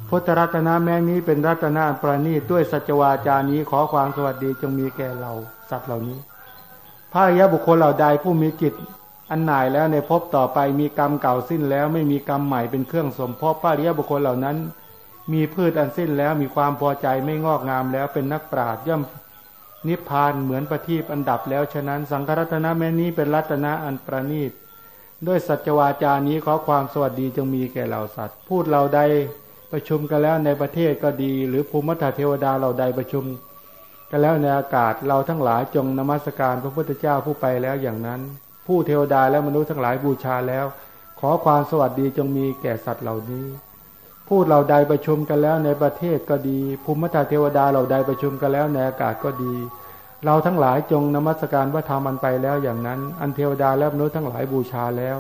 พุทธรัตนะแม้นี้เป็นรัตนะประณีตด้วยสัจวาจานี้ขอความสวัสดีจงมีแก่เราสัตว์เหล่านี้พระยะบุคคลเหล่าใดผู้มีจิตอันหน่ายแล้วในภพต่อไปมีกรรมเก่าสิ้นแล้วไม่มีกรรมใหม่เป็นเครื่องสมภพพระยะบุคคลเหล่านั้น มีพืชอันสิ้นแล้วมีความพอใจไม่งอกงามแล้วเป็นนักปราชญ์ย่อม นิพพานเหมือนประทีปอันดับแล้ว ฉะนั้น สังฆรัตนะแม้นี้เป็นรัตนะอันประณีต ด้วยสัจวาจานี้ขอความสวัสดีจงมีแก่เหล่าสัตว์ พูดเราใดประชุมกันแล้วในประเทศก็ดี หรือภูมิธาเทวดาเราใดประชุมกันแล้วในอากาศเราทั้งหลายจงนมัสการพระพุทธเจ้าผู้ไปแล้วอย่างนั้น ผู้เทวดาและมนุษย์ทั้งหลายบูชาแล้ว ขอความสวัสดีจงมีแก่สัตว์เหล่านี้ พูดเราใดประชุมกันแล้วในประเทศก็ดี ภูมิธาเทวดาเราใดประชุมกันแล้วในอากาศก็ดี เราทั้งหลายจงนมัสการพระธรรมอันไปแล้วอย่างนั้น อันเทวดาและมนุษย์ทั้งหลายบูชาแล้ว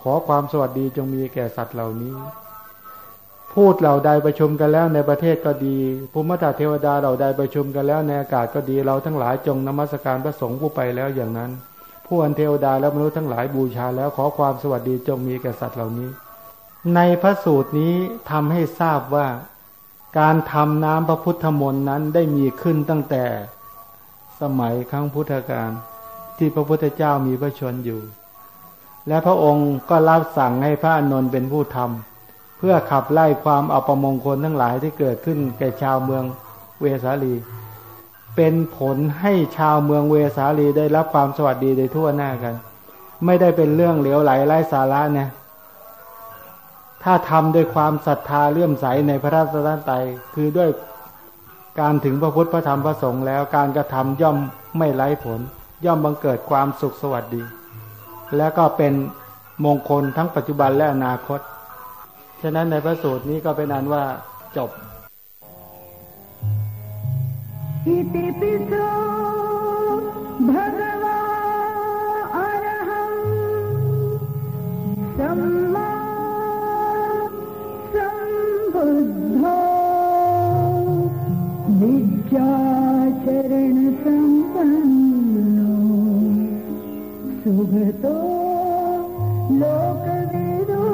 ขอความสวัสดีจงมีแก่สัตว์เหล่านี้ พูดเหล่าใดประชุมกันแล้วในประเทศก็ดี ภูมิธาเทวดาเหล่าใดประชุมกันแล้วในอากาศก็ดี เราทั้งหลายจงนมัสการพระสงฆ์ผู้ไปแล้วอย่างนั้น ผู้อันเทวดาและมนุษย์ทั้งหลายบูชาแล้วขอความสวัสดีจงมีแก่สัตว์เหล่านี้ ในพระสูตรนี้ทำให้ทราบว่า การทำน้ำพระพุทธมนต์นั้นได้มีขึ้นตั้งแต่สมัยครั้งพุทธกาลที่พระพุทธเจ้ามีพระชนอยู่ และพระองค์ก็รับสั่งให้พระอนนท์เป็นผู้ทำเพื่อขับไล่ความอัปมงคลทั้งหลายที่เกิดขึ้นแก่ชาวเมืองเวสาลี เป็นผลให้ชาวเมืองเวสาลีได้รับความสวัสดีโดยทั่วหน้ากัน ไม่ได้เป็นเรื่องเหลวไหลไร้สาระเนี่ย ถ้าทำด้วยความศรัทธาเลื่อมใสในพระราชทานไตคือด้วยการถึงพระพุทธพระธรรมพระสงฆ์แล้วการกระทำย่อมไม่ไร้ผล ย่อมบังเกิดความสุขสวัสดี และก็เป็นมงคลทั้งปัจจุบันและอนาคต ฉะนั้นในพระสูตรนี้ก็เป็นอันว่าจบอิติปิโสภะคะวาอะระหังสัมมา चरणसम्पन्नो सुभतो लोकविदो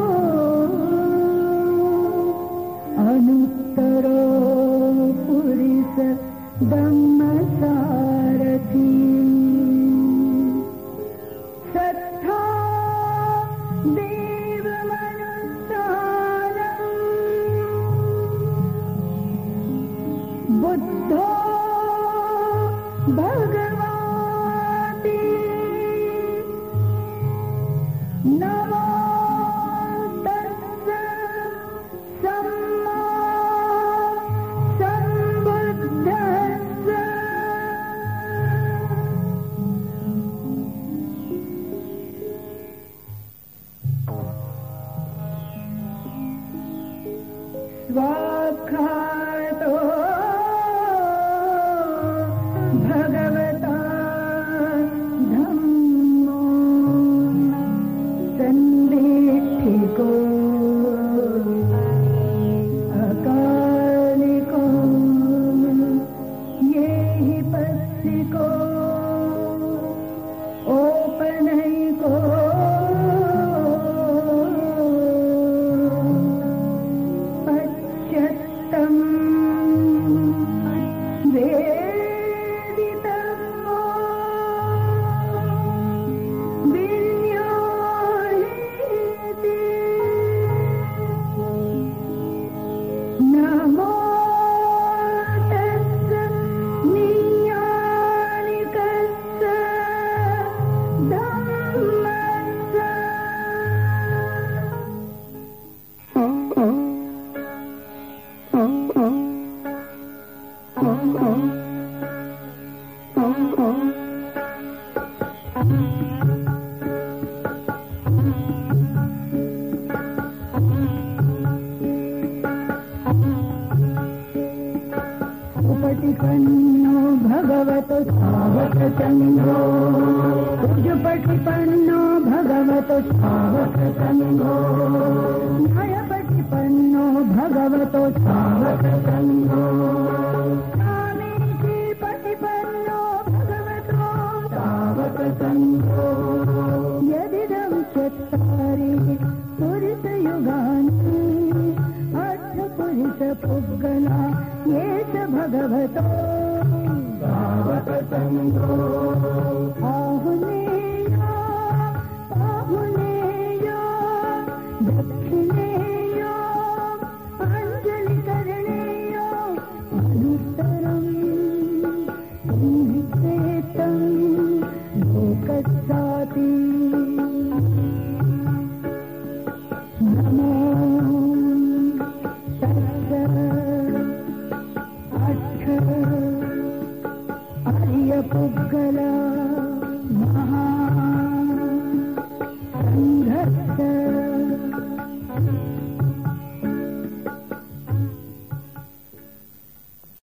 अनुत्तरो पुरुषम्